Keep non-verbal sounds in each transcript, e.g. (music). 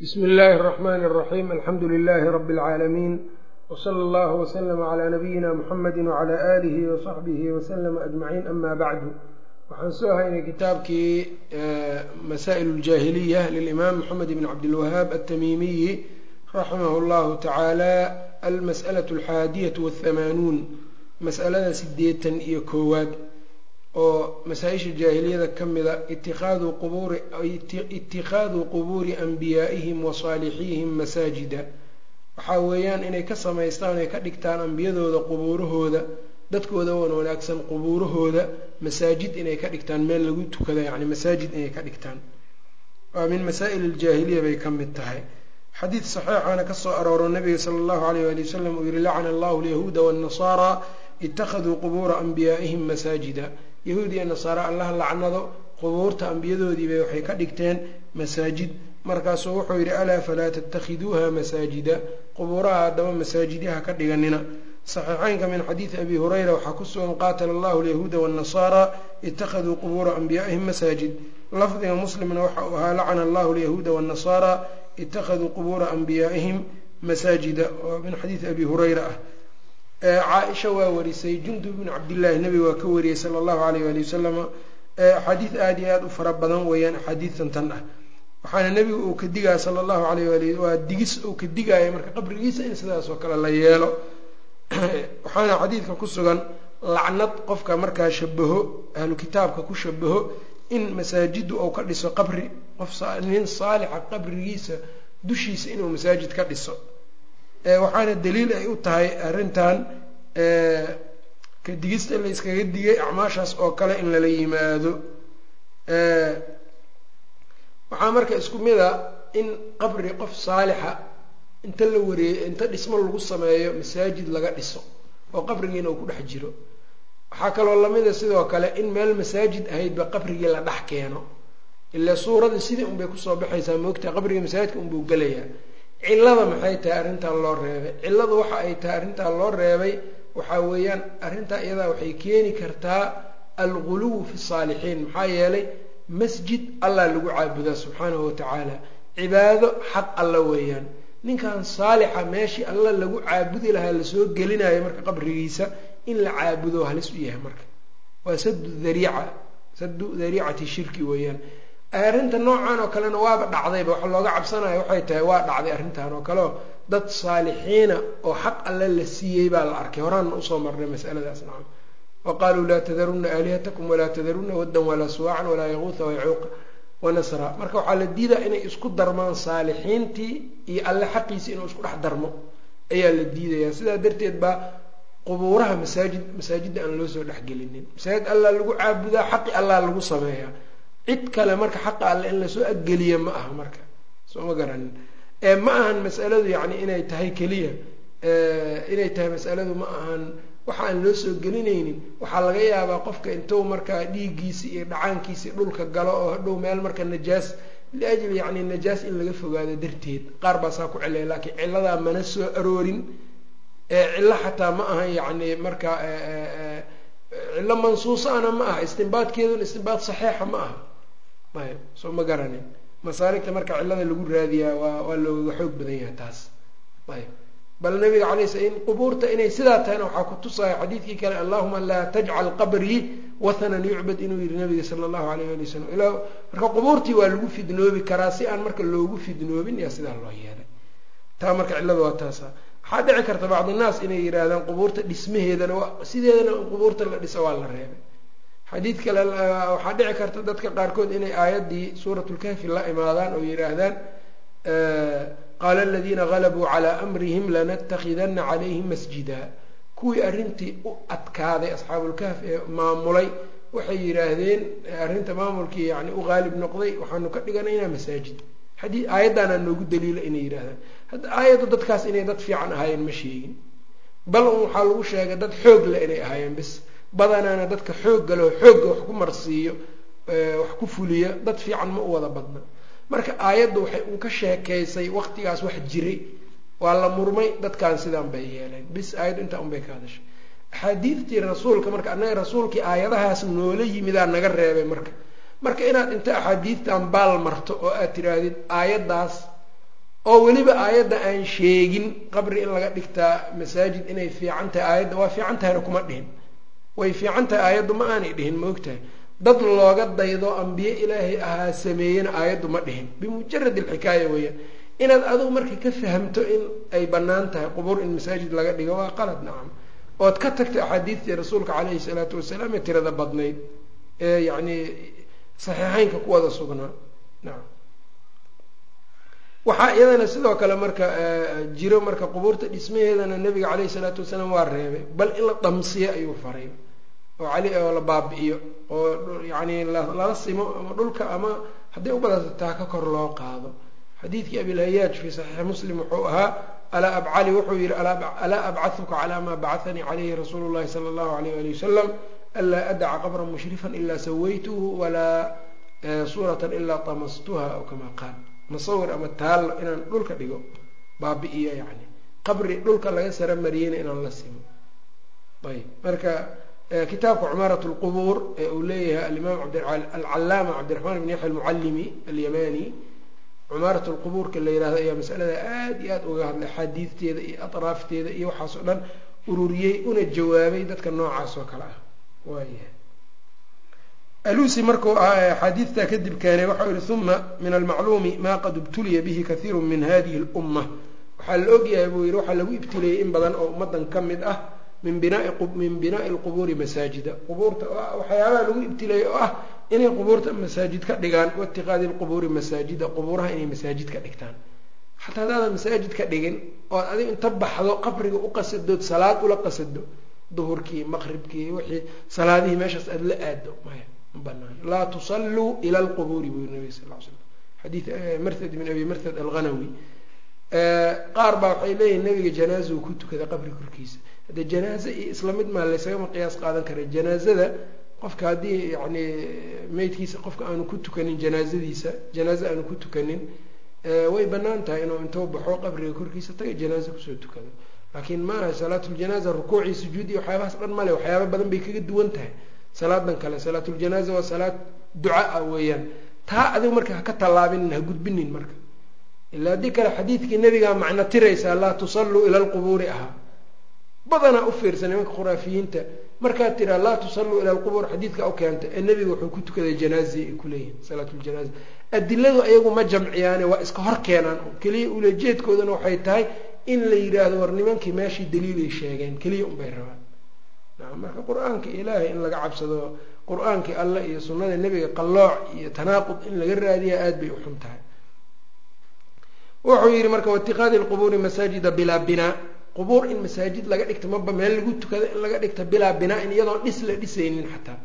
bsmi illaahi اraxmani اraxiim alxamdu lilaahi rabi اlcaalamiin wsala allahu wslama calaa nabiyina muxamedi wcala aalihi wasaxbihi waslama ajmaciin ama bacdu waxaan soo haynay kitaabkii masaa'il اljaahiliya lilimaam moxamed bn cabdilwahaab altamiimiyi raximah llahu tacaala almas'alaة alxaadiyatu wahamaanuun mas'alada sideetan iyo koowaad oo masaa-isha jaahiliyada ka mida itikaadu qubuuri itikhaadu qubuuri anbiyaa'ihim wa saalixihim masaajida. Waxaa weeyaan inay ka samaystaan ay ka dhigtaan ambiyadooda qubuurahooda dadkooda wan wanaagsan qubuurahooda masaajid inay ka dhigtaan meel lagu tukado yacni masaajid inay ka dhigtaan. Waa min masaa'il aljaahiliya bay ka mid tahay. Xadiid saxiixaana ka soo arooro nabiga sala allahu alayh waali wasalam uu yihi lacana allahu alyahuuda waannasara ittakhaduu qubuura anbiyaa'ihim masaajida yahuud iyo nasaare allaha lacnado qubuurta ambiyadoodiibay waxay ka dhigteen masaajid. Markaasuu wuxuu yidhi alaa falaa tattakhiduuha masaajida? Qubuuraha haddaba masaajidyaha ka dhiganina. Saxiixeynka min xadiidi abi hurayra waxaa ku sugan qaatala allahu alyahuuda waannasara ittakhaduu qubuura anbiyaa'ihim masaajid. Lafdiga muslimna waxa uu ahaa lacana allahu alyahuuda waannasara ittakhaduu qubuura anbiyaa'ihim masaajida. Oo min xadiidi abi hurayra ah caaisha waa warisay jundub bn cabdillaahi nabiga waa ka wariyey sala allahu alayh waali wasalama axaadiid aada iyo aada u fara badan weeyaan axaadiidtan tan ah. Waxaana nebigu uu ka digaya sala allahu alayh waali waa digis uu ka digaya marka qabrigiisa in sidaas oo kale la yeelo. (clears throat) Waxaana xadiidka ku sugan lacnad qofka markaa shabaho ahlu kitaabka ku shabaho in masaajiddu uu ka dhiso qabri qof nin saalixa qabrigiisa dushiisa inuu masaajid ka dhiso waxaana daliil ay u tahay arrintan ka digista la iskaga digay acmaashaas oo kale in lala yimaado. Waxaa marka isku mid a in qabri qof saalixa inta la wareeyo inta dhismo lagu sameeyo masaajid laga dhiso oo qabrigiina uu ku dhex jiro. Waxaa kaloo lamida sidoo kale in meel masaajid ahaydba qabrigii la dhex keeno. Ilaa suuradii sidii unbay ku soo baxaysaa moogtaa qabriga masaajidka unbuu gelayaa cillada maxay tahay arrintan loo reebay? Cilladu waxa ay tahay arrintan loo reebay waxaa weeyaan arrintaa iyadaa waxay keeni kartaa alguluw fi saalixiin. Maxaa yeelay masjid allah lagu caabudaa subxaanahu watacaala cibaado xaq alla weeyaan. Ninkan saalixa meeshii alla lagu caabudi lahaa la soo gelinayo marka qabrigiisa in la caabudo halis u yahay marka. Waa sadu dariica sadu dariicati shirki weeyaan arrinta noocan oo kalena waaba dhacdayba waxa looga cabsanayo waxay tahay waa dhacday arrintan oo kaleo dad saalixiina oo xaq alle la siiyey baa la arkay. Horaanna u soo marnay masaladaas nacam. Wa qaaluu laa tadarunna aalihatakum walaa tadarunna waddan walaa suwaacan walaa yaquuha wayacuuqa wanasra marka waxaa la diidaa inay isku darmaan saalixiintii iyo alle xaqiisi inuu isku dhex darmo. Ayaa la diidayaa. Sidaa darteed baa qubuuraha masaajid masaajidda aan loo soo dhexgelinin masaajid allah lagu caabudaa xaqi allah lagu sameeyaa cid kale marka xaqa alle in la soo aggeliya ma aha marka. Soo ma garanin ee ma ahan masaladu yacni inay tahay keliya. Inay tahay masaladu ma ahan. Waxa aan loo soo gelinaynin waxaa laga yaabaa qofka intuu markaa dhiiggiisi iyo dhacaankiisi dhulka galo oo hadhow meel marka najaas liajli yacni najaas in laga fogaado darteed. Qaar baa saa ku celaya laakiin cilladaa mana soo aroorin. Cillo xataa ma ahan yacni marka cillo mansuusaana ma aha. Istinbaadkeeduna istinbaad saxiixa ma aha ayb soo ma garanin. Masaaligta marka cillada lagu raadiyaa waa waa looga xoog badan yahay taas. Ayb. Bal nabiga calay sl in qubuurta inay sidaa tahayna waxaa ku tusaya xadiidkii kale allahuma laa tajcal qabrii wathanan yucbad inuu yihi nabiga sala allahu alayh ali wasalam ilaa marka qubuurtii waa lagu fidnoobi karaa si aan marka loogu fidnoobin yaa sidaa loo yeelay. Taa marka cillada waa taasa. Waxaa dhici karta bacdinaas inay yidhaahdaan qubuurta dhismaheedana sideedana qubuurta la dhiso waa la reebay xadiid kale waxaa dhici karta dadka qaarkood inay aayaddii suuratlkahfi la imaadaan oo yidhaahdaan qaala aladiina galabuu calaa amrihim lanatakhidana calayhim masjida. Kuwii arrintii u adkaaday asxaabulkahf ee maamulay waxay yidhaahdeen arrinta maamulkii yani u qaalib noqday waxaanu ka dhiganaynaa masaajid. Xadii aayaddaanaa noogu daliila inay yidhahdaan hadda aayaddu dadkaas inay dad fiican ahaayeen ma sheegin. Bal un waxaa lagu sheegay dad xoog le inay ahaayeen bis badanaana dadka xoogga leo xoogga wax ku marsiiyo wax ku fuliya dad fiican ma u wada badna. Marka aayaddu waxay un ka sheekaysay waqtigaas wax jiray waa la murmay dadkan sidaan bay yeeleen. Bis aayaddu intaa un bay ka hadashay axaadiidtii rasuulka marka annaga rasuulkii aayadahaas noola yimidaa naga reebay marka. Marka inaad inta axaadiidtan baal marto oo aad tiraahdid aayaddaas oo weliba aayadda aan sheegin qabri in laga dhigtaa masaajid inay fiican tahay aayadda waa fiican tahayna kuma dhihin way fiican tahay aayaddu ma aanay dhihin ma ogtahay? Dad looga daydo ambiye ilaahay ahaa sameeyena aayaddu ma dhihin. Bimujarad alxikaaya weeyaan. Inaad adigu marka ka fahamto in ay bannaan tahay qubuur in masaajid laga dhigo waa qalad nacam ood ka tagtay axaadiistii rasuulka caleyhi salaatu wasalaam ee tirada badnayd ee yacni saxiixeynka ku wada sugnaa nacam waxaa iyadana sidoo kale marka jiro marka qubuurta dhismaheedana nabiga caleyhi salaatu wasalaam waa reebay. Bal in la dhamsiyo ayuu faray oo cali oo la baabi'iyo oo yacni lala simo ama dhulka ama hadday u badato taa ka kor loo qaado. Xadiidkii abilhayaaj fii saxiixi muslim wuxuu ahaa alaa abcali? Wuxuu yihi alaa abcahuka calaa maa bacahanii calayhi rasuulu llahi sala allahu alayh ali wasalam anlaa adaca qabran mushrifan ilaa sawaytuhu walaa suuratan ilaa tamastuha aw kamaa qaal musawir ama taallo inaan dhulka dhigo baabi'iyo yani qabri dhulka laga sara mariyeyna inaan la simo. Ayb marka kitaabka cumaarat lqubuur ee uu leeyahay alimaam alcalaama cabdiraxmaan ibn yaxya almucallimi alyamani cumaarat lqubuurka la yihahdo ayaa masalada aada iyo aada uga hadlay xadiidteeda iyo atraafteeda iyo waxaas oo dhan ururiyey una jawaabay dadka noocaas oo kale ah. Waaya alusi markuu axaadiidtaa kadib keenay waxau yihi uma min almacluumi maa qad ibtuliya bihi kathiiru min hadihi اlumma waxaa la ogyahay buu yihi waxaa lagu ibtileeyey in badan oo ummadan ka mid ah min binaa'i lqubuuri masaajida. Qubuurta waxyaabaha lagu ibtileeyey oo ah inay qubuurta masaajid ka dhigaan waitiqaadi lqubuuri masaajida qubuuraha inay masaajid ka dhigtaan. Xataa hadaadan masaajid ka dhigin ood adiga inta baxdo qabriga u qasadood salaad ula qasado duhurkii maqribkii wixii salaadihii meeshaas aada la aado maya ma banaan. Laa tusalluu ila lqubuuri buu nabig sal l slam xadiid marthad bin abi marthad alghanawi. Qaar baa waxay leeyihiin nabiga janaaza uu ku tukada qabri korkiisa. Hadde janaaze iyo isla mid maa laysagama qiyaas qaadan kara janaazada qofka haddii yani meydkiisa qofka aanu ku tukanin janaazadiisa janaaze aanu ku tukanin way bannaan tahay inuu intuu baxo qabriga korkiisa taga janaaze ku soo tukado. Laakiin maaha salaatuljanaaza rukuucii sujuudi waxyaabahaas dhan male waxyaaba badan bay kaga duwan tahay salaadan kale salaatuljanaaza waa salaad duca ah weeyaan. Taa adigu marka haka tallaabinin ha gudbinin marka. Ila haddii kale xadiidkii nabigaa macno tiraysaa laa tusalluu ila lqubuuri ahaa badanaa u fiirsan nimanka khuraafiyiinta. Markaad tiraa laa tusalluu ila lqubuur xadiidka u keenta ee nebiga wuxuu ku tukaday janaazi ay kuleeyihin salaatuljanaaza adiladu ayagu ma jamciyaane waa iska hor keenaan. Keliya ulajeedkoodana waxay tahay in la yidhaahdo war nimankii meeshii daliilay sheegeen. Keliya unbay rabaan marka qur'aanka ilaahay in laga cabsado qur'aankii alleh iyo sunnada nebiga qallooc iyo tanaaqud in laga raadiya aada bay u xun tahay. Wuxuu yihi marka waitiqaadi lqubuuri masaajida bilaa binaa qubuur in masaajid laga dhigta maba meel lagu tukado in laga dhigta bilaa binaa-in iyadoon dhis la dhisaynin xataa.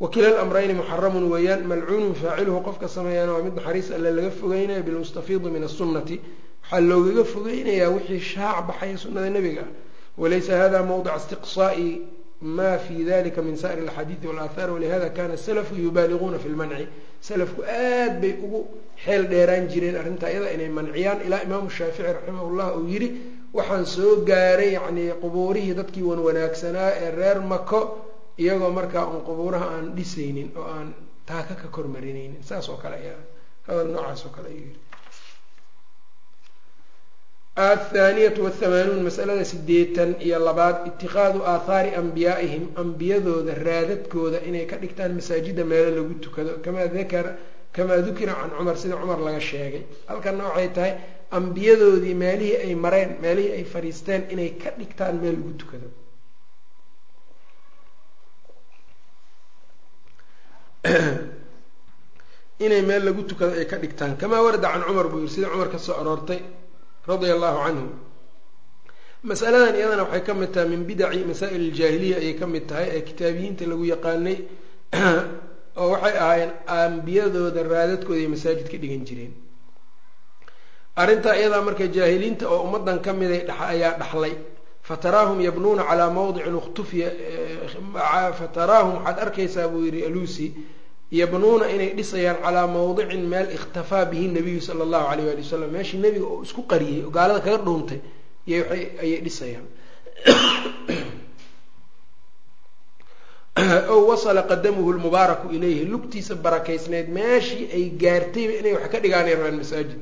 Wakila lamrayni muxaramun weeyaan malcuunun faaciluhu qofka sameeyaana waa mid naxariis alle laga fogeynayo bilmustafiidi min asunati waxaa loogaga fogeynayaa wixii shaac baxaya sunnada nebiga. ah walaysa hada mawdica istiqsaa'i ma fi dalika min sa'ir alxadiidi walaathaar walihada kana salafu yubaaliguuna fi lmanci salafku aad bay ugu xeel dheeraan jireen arrintaa iyada inay manciyaan ilaa imaamu shaafici raximahullah uu yidhi waxaan soo gaaray yacni qubuurihii dadkii wan wanaagsanaa ee reer mako iyagoo markaa un qubuuraha aan dhisaynin oo aan taaka ka kormarinaynin saas oo kale ayaa hadal noocaas oo kale ayuu athaaniyatu wathamaanuun masalada sideetan iyo labaad itiqaadu aathaari ambiyaaihim ambiyadooda raadadkooda inay ka dhigtaan masaajida meelo lagu tukado kamaa dukira can cumar sida cumar laga sheegay halkanna waxay tahay ambiyadoodii meelihii ay mareen meelihii ay fadhiisteen inay ka dhigtaan meel lagu tukado inay meel lagu tukado ay ka dhigtaan kamaa warada can cumar buu yiri sida cumar ka soo aroortay radia allahu canhu masaladan iyadana waxay ka mid tahay min bidaci masaa'il iljaahiliya ayay ka mid tahay ee kitaabiyiinta lagu yaqaanay (clears throat) oo waxay ahaayeen ambiyadooda raadadkooda ay masaajid ka dhigan jireen. Arrintaa iyadaa marka jaahiliinta oo ummadan ka miday ayaa dhaxlay. Fataraahum yabnuuna calaa mawdicin ikhtufiya fataraahum waxaad arkaysaa buu yihi alusi yabnuuna inay dhisayaan calaa mawdicin meel ikhtafaa bihi nabiyu sala allahu alayh ali wasalam meeshii nebiga oo isku qariyey oo gaalada kaga dhuuntay ayay dhisayaan. (coughs) Ow wasala qadamuhu lmubaaraku ilayhi lugtiisa barakaysneyd meeshii ay gaartayba inay wax ka dhigaanay rabaan masaajid.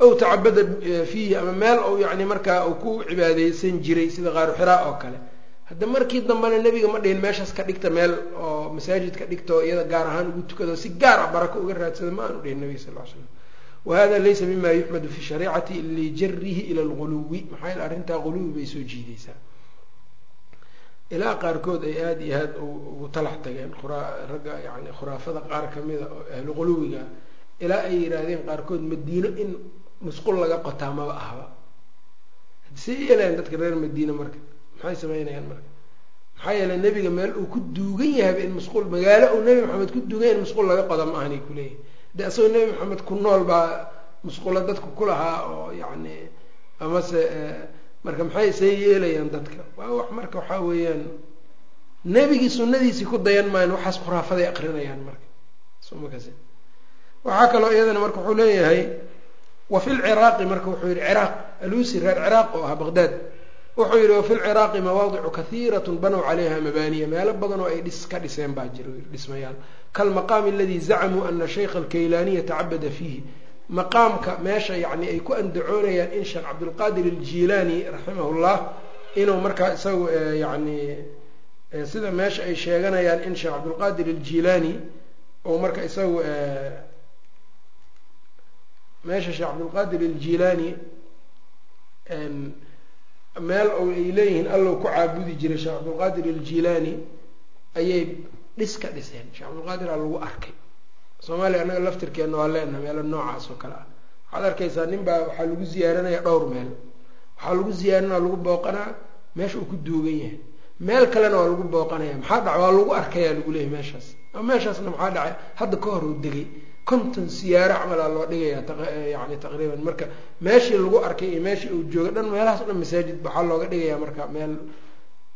Aw tacabada fiihi ama meel ou yani markaa uu ku cibaadeysan jiray sida qaaru xiraa oo kale hadda markii dambena nebiga ma dhihin meeshaas ka dhigta meel oo masaajid ka dhigta oo iyada gaar ahaan ugu tukado si gaar ah barako uga raadsada ma aanu dhihin nabiga sal l slam wahada laysa mima yuxmadu fi shariicati lijarihi ila lguluwi maxaa yaele arrintaa guluwi bay soo jiideysaa ilaa qaarkood ay aada iyo aad ugu talax tageen ragga yani khuraafada qaar kamida oo ahlu guluwiga ilaa ay yidhaahdeen qaarkood madiino in musqul laga qotaa maba ahba say yeelayan dadka reer madiine marka maxay samaynayaan marka? Maxaa yeele nebiga meel uu ku duugan yahayba in musqul magaalo uu nebi maxamed ku duugan yahay in musqul laga qoda ma ahanay kuleeyahy de isagoo nebi maxamed ku nool baa musqulo dadku ku lahaa oo yacni amase marka maxay say yeelayaan dadka? Waa wax marka waxaa weeyaan nebigii sunadiisii ku dayan maayan waxaas khuraafaday aqrinayaan marka. Smakas waxaa kaloo iyadana marka wuxuu leeyahay wa fi lciraaqi marka wuxuu yihi ciraaq alusi reer ciraaq oo ahaa baqdaad wuxuu yihi wafi lciraaqi mawaadicu kahiirat banow calayha mabaaniya. Meelo badan oo ay dhis ka dhiseen baa jiro dhismayaal. Kalmaqaami aladii zacamuu ana shaykha alkaylaaniya tacabada fiihi. Maqaamka meesha yani ay ku andacoonayaan in sheekh cabdulqaadir aljilaani raximah llah inuu markaa isagu yani sida meesha ay sheeganayaan in sheekh cabdulqaadir aljilaani ou marka isagu meesha sheekh cabdulqaadir aljilaani meel o ay leeyihiin allow ku caabudi jiray sheekh cabdulqaadir aljilaani ayay dhis ka dhiseen. Sheekh cabdulqaadir aa lagu arkay. Soomaaliya annaga laftirkeenna waa leenaha meelo noocaas oo kale ah. Waxaad arkaysaa nin baa waxaa lagu ziyaarinaya dhowr meel. Waxaa lagu ziyaarinaa lagu booqanaa meesha uu ku duugan yahay. Meel kalena waa lagu booqanaya. Maxaa dhaca waa lagu arkayaa lagu leeyahy meeshaas. Meeshaasna maxaa dhacay? Hadda ka hor uu degay konton siyaaro camalaa loo dhigayaa yani taqriiban. Marka meeshii lagu arkay iyo meeshii uu jooga dhan meelahaas o dhan masaajid waxaa looga dhigayaa marka meel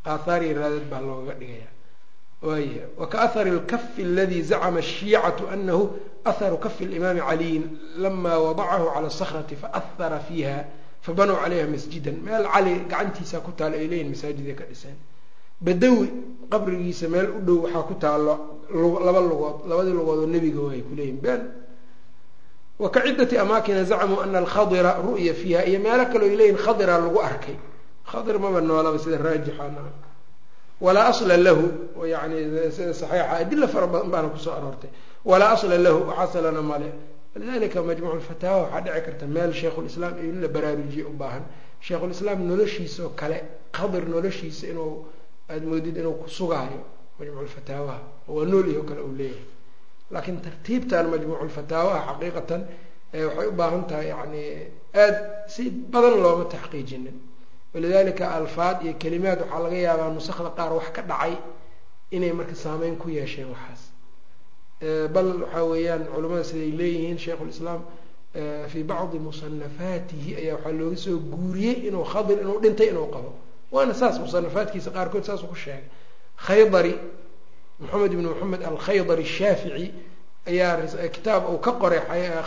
aathaar iyo raadad baa looga dhigaya waaya wakaahari lkafi aladi zacama ashiicatu anahu aharu kafi limaami caliyin lama wadacahu cala sakrati faahara fiiha fabanow calayha masjidan. Meel cali gacantiisa ku taalo ay leeyihiin masaajiday ka dhiseen. Badawi qabrigiisa meel u dhow waxaa ku taalo laba lugood labadii lugood oo nebiga waay kuleeyihin ben wa ka ciddati amaakina zacmuu ana alkhadira ru'ya fiiha iyo meelo kaleo ay leeyihiin khadira lagu arkay. Khadir maba noolaba sida raajixana. Walaa asla lahu yani sida saxiixa adila fara badan baana ku soo aroortay. Walaa asla lahu xasalana male lidalika majmuuc lfataawa waxaa dhici karta meel sheikhulislaam in la baraarujiye u baahan. Sheikhulislaam noloshiisaoo kale khadir noloshiisa inuu aada moodid inuu ku sugaayo majmuuculfataawaha oo waa nool iyo kale uu leeyahay. Laakiin tartiibtan majmuuculfataawaha xaqiiqatan waxay u baahan tahay yani aada si badan looma taxqiijinin. Walidalika alfaad iyo kelimaad waxaa laga yaabaa nusakda qaar wax ka dhacay inay marka saameyn ku yeesheen waxaas. Bal waxaa weeyaan culamada siday leeyihiin sheikhulislaam fii bacdi musanafaatihi ayaa waxaa looga soo guuriyey inuu khadir inuu dhintay inuu qabo. Waana saas musanafaadkiisa qaarkood saasuu ku sheegay khaydari maxamed ibn maxamed alkhaydari shaafici ayaa kitaab uu ka qoray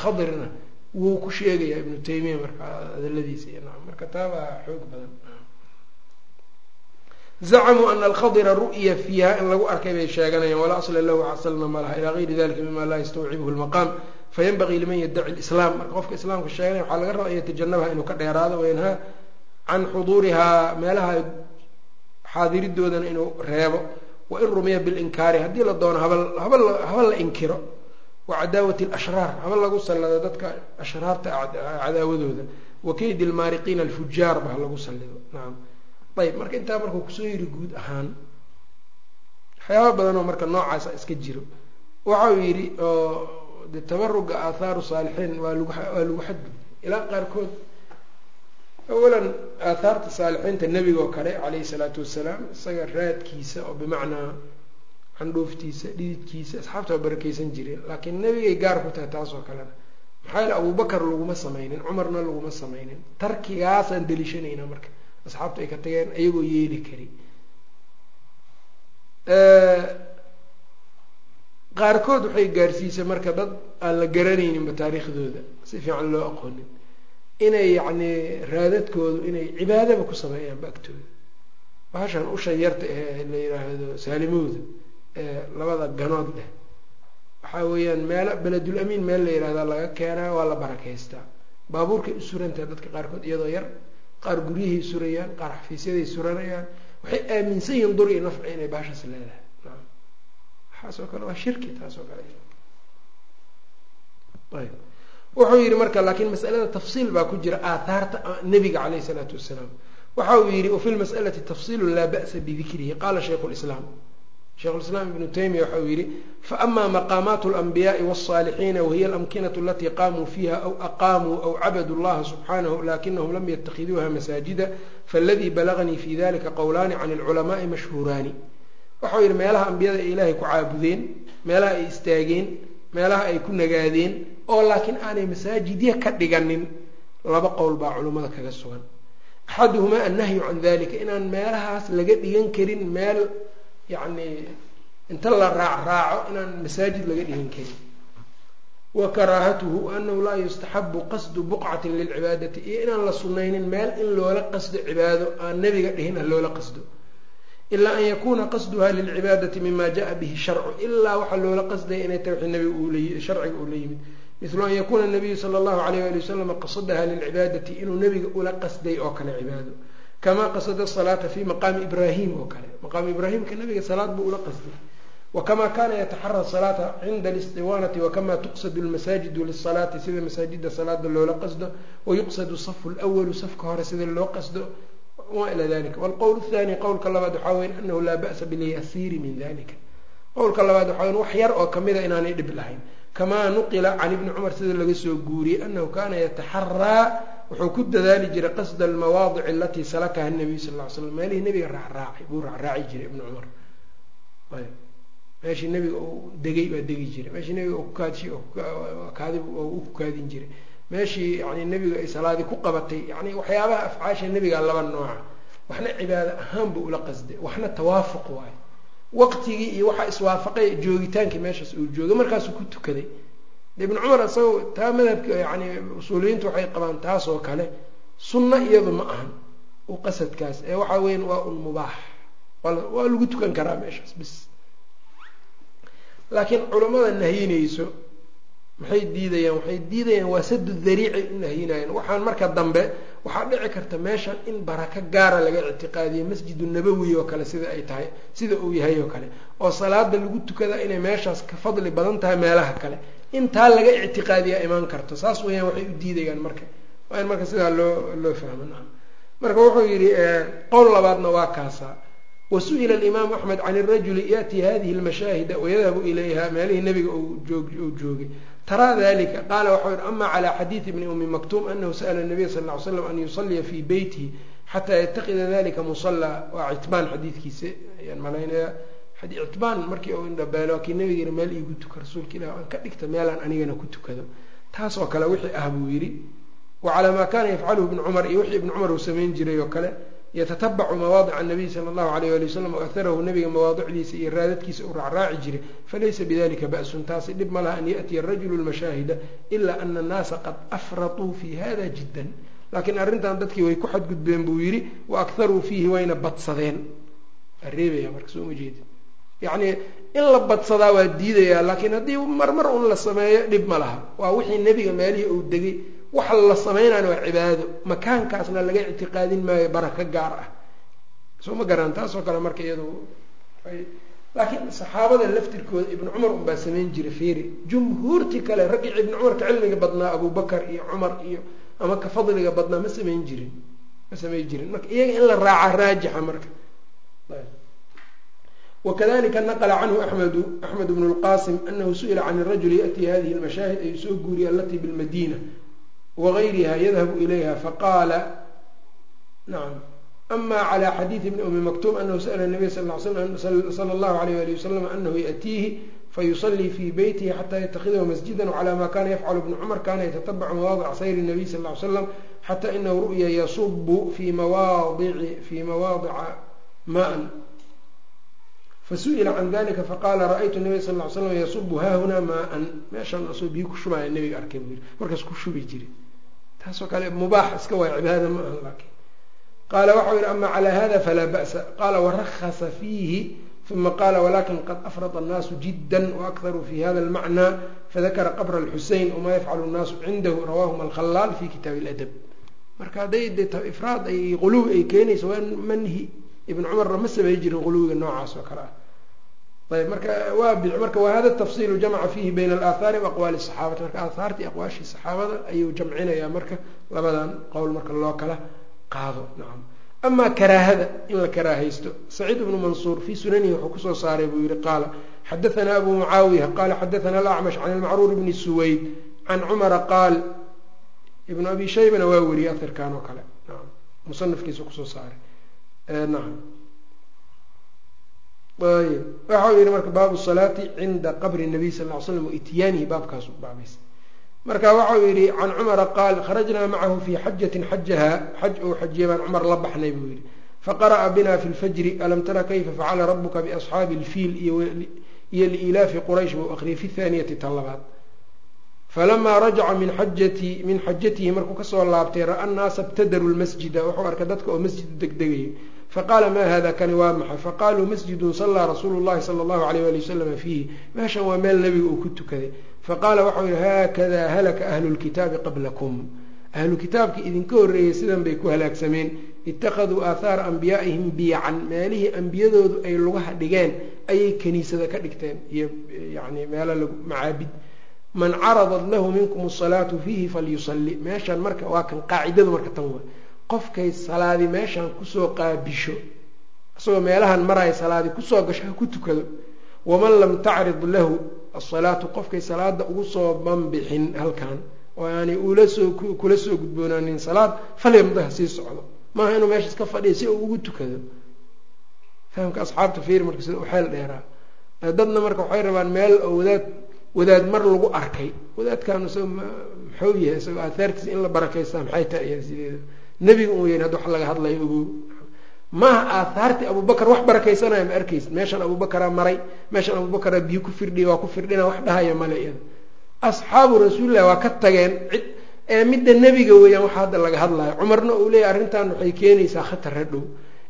khadirna wuu ku sheegayaa ibnu taymiya marka adaladiisa marka taabaa xoog badan. Zacmuu ana alkhadira ru'ya fiiha in lagu arkay bay sheeganayaan walaa asla lahu asalna ma laha ilaa gayri dalika mima laa yastawcibhu lmaqaam fayanbagii liman yaddaci lislaam marka qofka islaamka sheeganaya waxaa laga rabaa an yatajanabaha inuu ka dheeraado wayanhaa can xuduurihaa meelaha xaadiridoodana inuu reebo wain rumiya bilinkaari haddii la doono haba la inkiro wacadaawati alashraar haba lagu sallado dadka ashraarta cadaawadooda wa keydi almaariqiina alfujaarba ha lagu sallido nacam ayb marka intaa markuu ku soo yiri guud ahaan waxyaaba badanoo marka noocaasa iska jiro. Waxa uu yidhi oo de tabaruga aathaaru saalixiin waa lagu waa lagu xadgud ilaa qaarkood awalan aathaarta saalixiinta nebiga oo kale calayhi salaatu wasalaam isaga raadkiisa oo bimacnaa candhuuftiisa dhididkiisa asxaabta waa barakeysan jireen laakiin nebigay gaar ku tahay taas oo kalena maxaa yaele abubakar laguma sameynin cumarna laguma sameynin tarkigaasaan deliishanaynaa marka asxaabta ay ka tageen iyagoo yeeli kari qaarkood waxay gaarsiisay marka dad aan la garanayninba taariikhdooda si fiican loo aqoonin inay yacni raadadkoodu inay cibaadaba ku sameeyaanba agtooda. Bahashan ushan yarta ee la yidhaahdo saalimowda ee labada ganood leh. Waxaa weeyaan meelo beledul amiin meel la yihahda laga keenaa waa la barakeystaa. Baabuurkay u surantahay dadka qaarkood iyadoo yar qaar guryahay surayaan qaar xafiisyaday suranayaan waxay aaminsan yihiin dur iyo nafci inay baashaas leedahay. Waxaas oo kale waa shirki taas oo kale. Ayb wuxuu yihi marka laakiin masalada tafsiil baa ku jira aathaarta nebiga caleyh isalaatu wasalaam waxa uu yihi wafi lmas'alati tafsiilun laa ba'sa bidikrihi. Qaala shaykhu lislaam shaykhu lislaam ibnu taymiya waxa uu yidhi faamaa maqaamaatu alanbiyaai walsaalixiina wahiya alamkinatu alatii qaamuu fiiha aw aqaamuu aw cabaduu llaha subxaanahu lakinahum lam yatakhiduuha masaajida faaladii balaganii fii dalika qowlaani can alculamaai mashhuuraani. Waxau yidhi meelaha ambiyada ay ilaahay ku caabudeen meelaha ay istaageen meelaha ay ku nagaadeen oo laakiin aanay masaajidya ka dhiganin laba qowl baa culummada kaga sugan. Axaduhumaa annahyu can dalika inaan meelahaas laga dhigan karin meel yacni inta la raac raaco inaan masaajid laga dhigan karin. Wa karaahatuhu anahu laa yustaxabu qasdu buqcatin lilcibaadati iyo inaan la sunaynin meel in loola qasdo cibaado aan nebiga dhihin ah loola qasdo ilaa an yakuuna qasduha lilcibaadati mima jaءa bihi sharcu ilaa waxaa loola qasdaya inay tahay wixii nabiga sharciga uu la yimid. Mithlu an yakuuna nabiyu sala allahu alayh ali wasalam qasadaha lilcibaadati inuu nebiga ula qasday oo kale cibaado. Kamaa qasada salaata fi maqaami ibraahim oo kale. Maqaami ibraahimka nabiga salaad buu ula qasday. Wakamaa kaana yataxara salaata cinda alistiwaanati wakamaa tuqsadu lmasaajidu lisalaati sida masaajida salaada loola qasdo. Wayuqsadu safu lwalu safka hore sida loo qasdo wma ila dalika wlqowl thani qowlka labaad waxaa weya anahu laa ba'sa bilyasiiri min dalika qowlka labaad waxaa wax yar oo kamida inaanay dhib lahayn. Kamaa nuqila can ibni cumar sida laga soo guuriyey anahu kaana yataxaraa wuxuu ku dadaali jiray qasda almawaadici alatii salakaha nabiyu sal ly slam meelihii nabiga raacraacay buu raacraaci jiray ibni cumar. Meeshii nabiga uu degay baa degi jiray. Meeshii nabiga kukaadshi kaadi u kukaadin jiray meeshii yani nebiga ay salaadii ku qabatay yani waxyaabaha afcaasha nebiga laba nooca waxna cibaado ahaan buu ula qasday waxna tawaafuq waayo waqtigii iyo waxaa iswaafaqay joogitaankii meeshaas uu joogay markaasuu ku tukaday. Ibnu cumar isagoo taa madhabka yani usuuliyiintu waxay qabaan taas oo kale sunno iyadu ma ahan. U qasadkaas ee waxaa weyan waa un mubaax. Waa lagu tukan karaa meeshaas bis. Laakiin culammada nahyinayso maxay diidayaan? Waxay diidayaan? Waa sadu dariicay u nahyinayaan waxaan marka dambe waxaa dhici karta meeshan in barako gaara laga ictiqaadiyo masjidu nabawi oo kale sida ay tahay sida uu yahay oo kale oo salaada lagu tukada inay meeshaas ka fadli badan tahay meelaha kale. Intaa laga ictiqaadiyaa imaan karto. Saas weyaan waxay u diidayaan marka. Waa in marka sidaa loo loo fahmo marka wuxuu yidhi qowl labaadna waa kaasa wasu'ila alimaamu axmed can irajuli yaأtii hadihi اlmashaahida wayadhabu ilayha meelihii nabiga uu joogay taraa dalika qaala waxau yihi ama calى xadiidi bni umi maktuum anahu sa'la nabiya sal ly slam an yusaliya fii beytihi xataa yatakida dalika musallaa. Waa citbaan xadiidkiisa ayaan malaynayaa citbaan markii uu indhabeelo waa kii nabiga yiri meel iigu tuka rasuulka ilah aan ka dhigta meelaan anigana ku tukado. Taas oo kale wixii ah buu yidhi wa calaa maa kaana yafcaluhu ibnu cumar iyo wixii ibnu cumar uu samayn jiray oo kale yatatabacu mawaadica nabiy sala allahu alayh ali wasalam waaharahu nabiga mawaadicdiisa iyo raadadkiisa uu raacraaci jiray falaysa bidalika ba'sun taasi dhib ma laha an yaأtiya rajulu lmashaahida ilaa ana annaasa qad afratuu fi hada jiddan. Laakiin arrintan dadkii way ku xadgudbeen buu yidhi wa akharuu fiihi wayna badsadeen. Areebaya marka soo ma jeedi in la badsadaa waa diidayaa laakiin haddii marmar un la sameeyo dhib ma laha. Waa wixii nebiga meelihii uu degay waxa la sameynayna waa cibaado. Makaankaasna laga ictiqaadin maayo barako gaar ah. Soo ma garaan taasoo kale marka iyadu laakiin saxaabada laftirkooda ibnu cumar unbaa samayn jira feeri jumhuurtii kale raggii ibnu cumar ka cilmiga badnaa abubakar iyo cumar iyo ama ka fadliga badnaa ma samayn jirin. Ma samayn jirin. Marka iyaga in la raaca raajixa marka. Wkadalika naqla canhu axmedu axmed bnu lqasim anahu su'ila can rajuli yaأtii hadihi اlmashaahid ayuu soo guuriyay alatii bilmadina wagayriha yadhabu ilayha faqaala nacam ama clى xadiidi bni umi maktuum anahu sa'la nabiy sal sala allahu alayh ali wasalam anahu yaأtiihi fayusalii fi beytihi xata yatakhidahu masjida wclى ma kana yafcalu bnu cumar kana yatatabacu mawaadic sayr الnabiy sal ly slam xata inahu ru'ya yasubu fi mawaadici fi mawaadica maan fasu'ila can dalika faqala ra-ytu nabiy sal ly slam yasubu haahunaa maa-an meeshaan asoo biyo ku shubaya nabiga arkay buu yiri markaas ku shubi jiray taasoo kale mubaax iska waa cibaada ma aha laakiin. Qaala waxau yihi ama calaa hada falaa ba'sa. Qaala warakasa fiihi. Uma qaala walakin qad afrada annaasu jidda waakharuu fi hada almacnaa fadakara qabra alxusein wama yafcalu nnaasu cindahu. Rawahuma alkhalaal fi kitaabi ladab marka hadday de ifraad ay quluwi ay keenayso waa manhi. Ibn cumarna ma samey jirin quluwiga noocaas oo kale ah ayb marka waa marka wa hada tafsilu jamca fihi bayna alaahaari waaqwaali saxaabati. Marka aahaartii aqwaashii saxaabada ayuu jamcinayaa marka labadan qowl marka loo kala qaado. Nacam amaa karaahada in la karaahaysto saciid ibnu mansuur fii sunanihi wuxuu ku soo saaray buu yihi qaala xadathana abu mucaawiya qaala xadathana alacmash can ilmacruur bni suwayd can cumara qaal ibnu abi shaybana waa weriyey ahirkan oo kale. Naam. Musanafkiisa ku soo saaray. Nacam ayb waxa uu yihi marka baabu salaati cinda qabri nabiy sal ly slam waityaanihi baabkaasu baabaysa marka waxau yihi can cumara qaal kharajnaa macahu fii xajatin xajaha xaj ou xajiya baan cumar la baxnay buu yihi faqara'a bina fi lfajri alam tara kayfa facala rabuka biasxaabi lfiil iyo liilaafi quraysh buu aqriyay fi thaaniyati ta labaad. Falamaa rajaca min xajati min xajatihi markuu ka soo laabtay ra'a nnaasa btadaru lmasjida wuxuu arkay dadka oo masjid degdegaya faqaala maa hada kani waa maxay faqaaluu masjidun sallaa rasuulu llahi sala allahu alayh ali wasalama fiihi meeshan waa meel nebiga uu ku tukaday faqaala waxau yihi haakada halaka ahlu lkitaabi qablakum ahlu kitaabkii idinka horreeyey sidan bay ku halaagsameen ittakhaduu aathaara ambiyaaihim biyacan meelihii ambiyadoodu ay lugaha dhigeen ayay kaniisada ka dhigteen iyo yani meelo macaabid man caradat lahu minkum asalaatu fiihi falyusalli meeshan marka waa kan qaacidadu marka tan waa qofkay salaadi meeshan ku soo qaabisho isagoo meelahan maraya salaadi ku soo gasho ha ku tukado. Waman lam tacrid lahu asalaatu qofkay salaada ugu soo banbixin halkan oo aanay ula soo kula soo gudboonaanin salaad falyamda sii socdo. Maaha inuu meesha iska fadhiya si uu ugu tukado. Fahamka asxaabta fiir marka sida uxeel dheeraa. Dadna marka waxay rabaan meel oo wadaad wadaad mar lagu arkay. Wadaadkan isagoo muxuu yahay isagoo aahaartiisa in la barakaysta maxay tahay sideeda nebiga un weyn hadda wax laga hadlayo ogo maaha aahaartii abubakar wax barakaysanaya ma arkaysid meeshan abubakaraa maray meeshan abubakaraa biyo ku firdhiya waa ku firdhina wax dhahaya male iyada. Asxaabu rasuulilah waa ka tageen cid ee midda nebiga weeyaan waxa hadda laga hadlayo. Cumarna uu leeyahy arrintan waxay keenaysaa khatar hadhow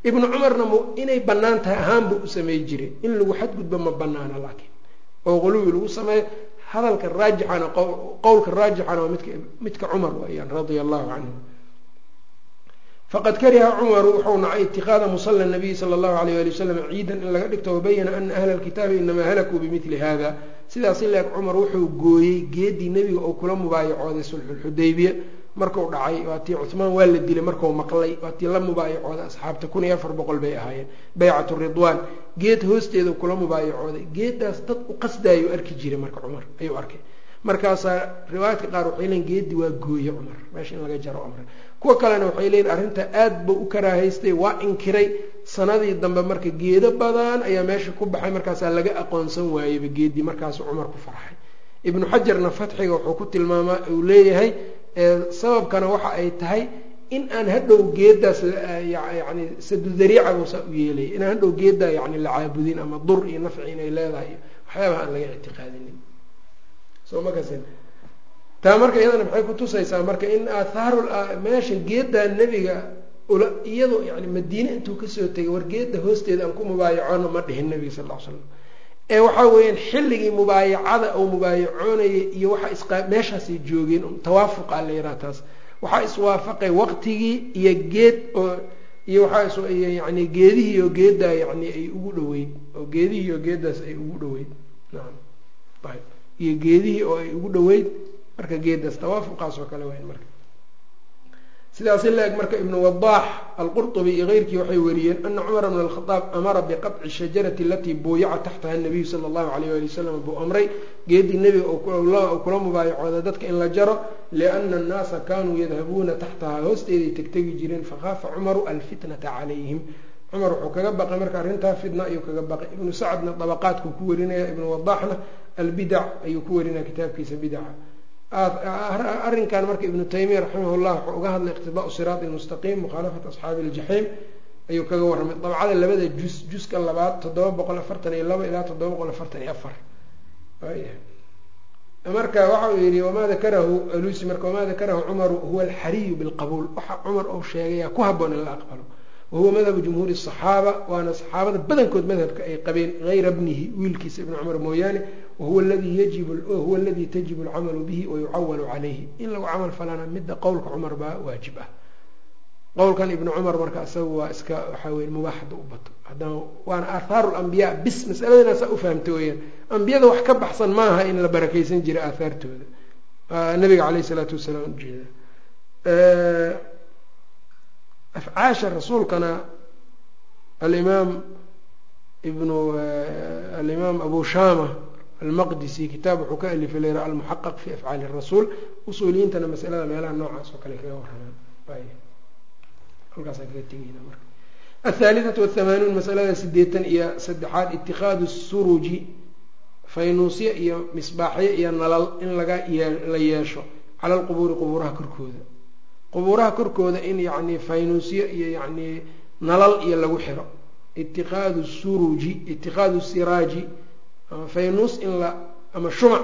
ibnu cumarna m inay bannaan tahay ahaanba u samey jiray. In lagu xadgudbo ma banaana laakiin. Oo quluwi lagu sameeyo hadalka raajixana qowlka raajixana waa midka midka cumar weyaan radia allahu canhu faqad kariha cumaru wuxuu nacay itiqaada musala nabiyi sala allahu alayh ali wasalam ciidan in laga dhigto wabayana ana ahla alkitaabi inamaa halakuu bimili hada sidaas leeg cumar wuxuu gooyey geedii nebiga oo kula mubaayacooday sulxulxudaybiya marku dhacay waa tii cuhmaan waa la dilay marku maqlay waa la mubaayacooday asxaabta kun iyo afar boqol bay ahaayeen. Baycatu ridwaan geed hoosteeda kula mubaayacooday geedaas dad u qasdaayuu arki jiray marka cumar ayuu arkay. Markaasaa riwaayadka qaar waxay leeyiin geedii waa gooye cumar meesha in laga jaro cumar kuwa kalena waxay leeyiin arrinta aad buu u karaahaystay waa inkiray. Sanadii dambe marka geedo badan ayaa meesha ku baxay markaasaa laga aqoonsan waayeyba geedii markaasu cumar ku farxay ibnu xajarna fatxiga wuxuu ku tilmaamaa uu leeyahay sababkana waxa ay tahay in aan hadhow geedaas yani sadudariica buusaa u yeelaya inaan hadhow geedaa yani la caabudin ama dur iyo nafci inay leedahay waxyaabaha aan laga ictiqaadinin. Soo ma taa marka iyadana maxay kutusaysaa marka in aathaarul meesha geedaa nebiga ula iyadoo yani madiine intuu ka soo tegay war geeda hoosteeda aan ku mubaayacoona ma dhihin nebiga sal ll slam ee waxaa weeyaan xilligii mubaayacada oo mubaayacoonaya iyo waxa isqa meeshaasay joogeen tawaafuqa la yidhaha taas. Waxaa iswaafaqay waqtigii iyo geed oo iyo waxaa is yani geedihii oo geedaa yani ay ugu dhaweyd oo geedihii oo geedaas ay ugu dhaweyd naam. Iyo geedihii oo ay ugu dhaweyd marka geedaas tawaafuqaas oo kale weyn marka. Sidaas in la-eg marka ibnu wadaax alqurطubi iyo keyrkii waxay wariyeen ana cumara bn alkhadaab amara biqaطci shajarati alatii buuyica taxtaha nabiyu sala allahu alayh ali wasalam buu amray geedii nebiga kula mubaayacooda dadka in la jaro liana annaasa kanuu yadhabuuna taxtaha hoosteeday tegtegi jireen fakhaafa cumaru alfitnata calayhim. Cumar wuxuu kaga baqay marka arrintaa fitna ayuu kaga baqay. Ibnu sacdna dabaqaadkuu ku warinaya ibnu wadaaxna albidac ayuu ku warinaya kitaabkiisa bidaca arrinkan marka ibnu taymiya raximahullah wuxuu uga hadlay iqtidaau siraat ilmustaqiim mukhaalafata asxaabi iljaxiim ayuu kaga warramay. Dabcada labada jus juska labaad toddoba boqol afartan iyo laba ilaa toddoba boqol afartan iyo afar. Marka waxa uu yihi wamaa dakarahu alusi marka wamaa dakarahu cumaru huwa alxariyu bilqabuul. Waxa cumar uu sheegaya ku haboon in la aqbalo. Wahuwa madhabu jumhuuri asaxaaba waana saxaabada badankood madhabka ay qabeen hayra bnihi wiilkiisa ibnu cumar mooyaane wahuwa aladii tajibu اlcamalu bihi wayucawalu calayhi in lagu camal falana midda qowlka cumar baa waajib ah qowlkan ibni cumar marka isaga waa iska waxaa weye mubaaxada u bato haddana waana aahaaru lambiyaa bis masaladana saa ufahamta weyaan ambiyada wax ka baxsan maaha in la barakeysan jiray aahaartooda nabiga caleyh isalaatu wasalaam ujeeda afcaasha rasuulkana alimaam ibnu alimaam abu shama almaqdisi kitaab wuxuu ka alifay layra almuxaqaq fi afcaali rasuul usuuliyiintana masalada meelaha noocaas oo kale kaga marka. Athaalithatu wathamanuun masalada sideetan iyo saddexaad itikaadu suruji faynuusya iyo misbaaxyo iyo nalal in laga la yeesho cala alqubuuri qubuuraha korkooda. Qubuuraha korkooda in yacni faynuusyo iyo yacni nalal iyo lagu xiro. Itikaadu suruji itikaadu siraaji ama faynuus in la ama shumac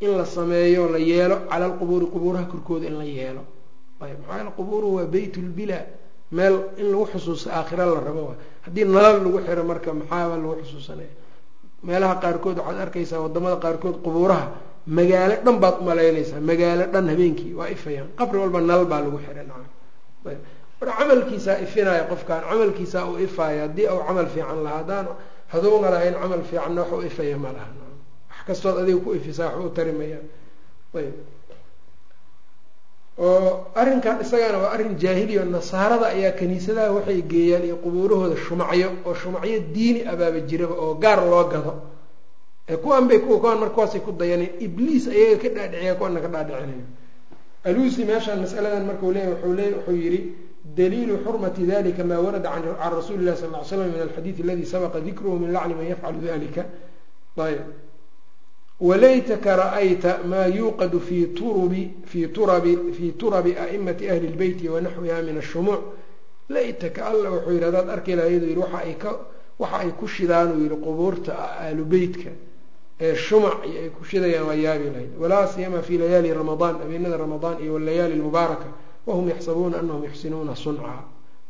in la sameeyo la yeelo cala alqubuuri qubuuraha korkooda in la yeelo. Ayb maxaa yaele qubuuruhu waa beyt lbilaa meel in lagu xusuusto aakhira la rabo haddii nalal lagu xiro marka maxaaba lagu xusuusanaya? Meelaha qaarkood waxaad arkaysaa waddamada qaarkood qubuuraha magaalo dhan baad umalaynaysaa magaalo dhan habeenkii waa ifayaan. Qabri walba nal baa lagu xiray nacam. Ayb camalkiisaa ifinaya qofkaan camalkiisaa uu ifaayo haddii uu camal fiican lahaa haddaan haduuna lahayn camal fiicanna wax u ifaya ma laha. Wax kastood adiga ku ifisaa wax u tarimayaan ayb. Oo arrinkan isagana waa arrin jaahiliya nasaarada ayaa kaniisadaha waxay geeyaan iyo qubuurahooda shumacyo oo shumacyo diini abaaba jiraba oo gaar loo gado. Ee kuwan bay kuwan mar kuwaasay ku dayaneen ibliis ayaga ka dhaadhiciya kuwana ka dhaadhicinayo. Alusi meeshaan masaladan markau leeya wuxuu le wuxuu yihi daliilu xurmati dalika ma warada can rasuuli illahi sal ly slam min alxadiidi aladi sabaqa dikruhu min lacni man yafcalu dalika ayb walaytaka ra'ayta maa yuuqadu fi turubi fi turabi a'imati ahli lbeyti wanaxwiha min ashumuuc laytaka alla wuxuu yihi hadaad arki lahaydu yihi waxa ay ku shidaan uu yihi qubuurta ahlu beytka ee shumac ay ku shidayaan waa yaabi lahayd walaa siyama fi layaali ramadaan habeenada ramadaan iyo walayaali lmubaaraka wahum yaxsabuuna anahum yuxsinuuna sunca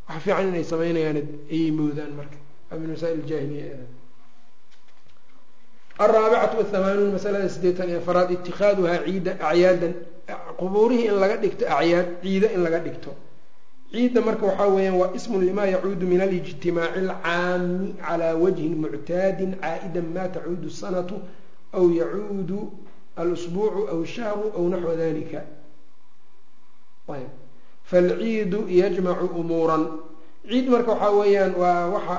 waxa fiican inay samaynayaan ayay moodaan marka waa min masaa'il jaahiliya alraabicatu wahamaanuun masalada sideetan iyo afaraad itikaaduhaa ciida acyaadan qubuurihii in laga dhigto acyaad ciida in laga dhigto ciidda marka waxaa weeyaan waa ismun lima yacuudu min alijtimaaci alcaami calaa wajhin muctaadin caa'idan ma tacuudu sanatu aw yacuudu alusbuucu aw shahru aw naxwa dalika ayb falciidu yajmacu umuuran ciid marka waxaa weeyaan waa waxa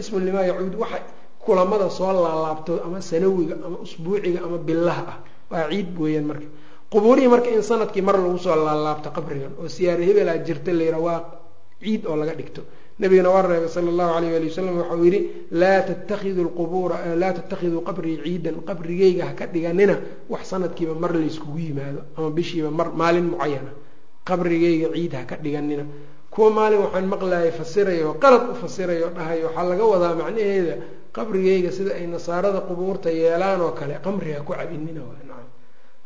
ismun lima yacuudu waxa kulamada soo laalaabto ama sanawiga ama usbuuciga ama bilaha ah. Waa ciid weeyaan marka. Qubuurihii marka in sannadkii mar lagu soo laalaabto qabrigan oo siyaare hebelaa jirta layra waa ciid oo laga dhigto. Nabigana waa reebay sala allahu alayh ali wasalam waxau yihi laa tattakidu lqubuura laa tattakhiduu qabrii ciidan qabrigeyga haka dhiganina wax sanadkiiba mar layskugu yimaado ama bishiiba mar maalin mucayana qabrigeyga ciid haka dhiganina. Kuwa maalin waxaan maqlayay fasirayo qalad u fasirayo dhahayo waxaa laga wadaa macnaheeda qabrigeyga sida ay nasaarada qubuurta yeelaan oo kale. Qamri ha ku cabinina nacam.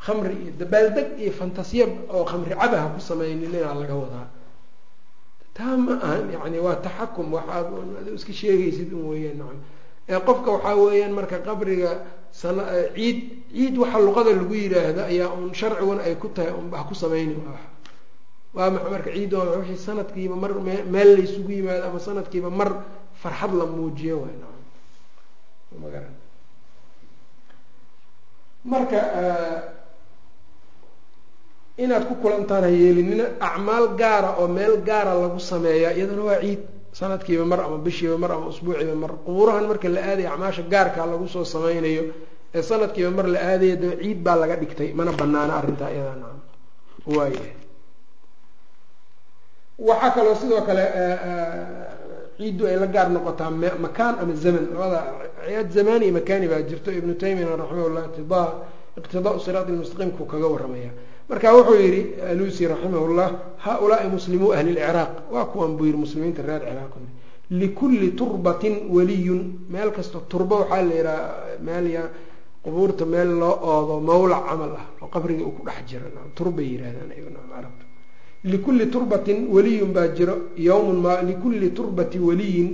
Khamri iyo dabaaldeg iyo fantasiya oo khamri caba ha ku samayninina laga wadaa. Taa ma ahan yani waa taxakum waxaad iska sheegaysid un weeyaan nacam. Ee qofka waxaa weeyaan marka qabriga sana ciid ciid waxa luqada lagu yiraahdo ayaa un sharciguna ay ku tahay un ha ku samayni waa maxa marka ciid waa sanadkiiba mar meel laysugu yimaado ama sanadkiiba mar farxad la muujiyo waay nacam. Marka inaad ku kulantaan ha yeelinina acmaal gaara oo meel gaara lagu sameeyaa iyadana waa ciid sanadkiiba mar ama bishiiba mar ama usbuuciiba mar. Qubuurahan marka la aadaya acmaasha gaarkaa lagu soo sameynayo ee sanadkiiba mar la aadaya de ciid baa laga dhigtay. Mana banaana arrintaa iyadaa nacam. Waaya waxaa kaloo sidoo kale ciiddu ay la gaar noqotaa makaan ama zaman. Labada ciyaad zamani iyo makani baa jirto. Ibnu taymiyana raximahullah iqtidaa iqtidaau siraati lmustaqiimkuu kaga waramaya marka wuxuu yihi alusi raximahullah haaulaai muslimuu ahli lciraaq waa kuwan buu yihi muslimiinta reer ciraaq likulli turbatin waliyun. Meel kasta turba waxaa la yihaha meel qubuurta meel loo oodo mawlac camal ah oo qabriga uu ku dhex jiro. Turbay yirahdaan carabta likulli turbatin weliyun baa jiro yowmun likulli turbati weliyin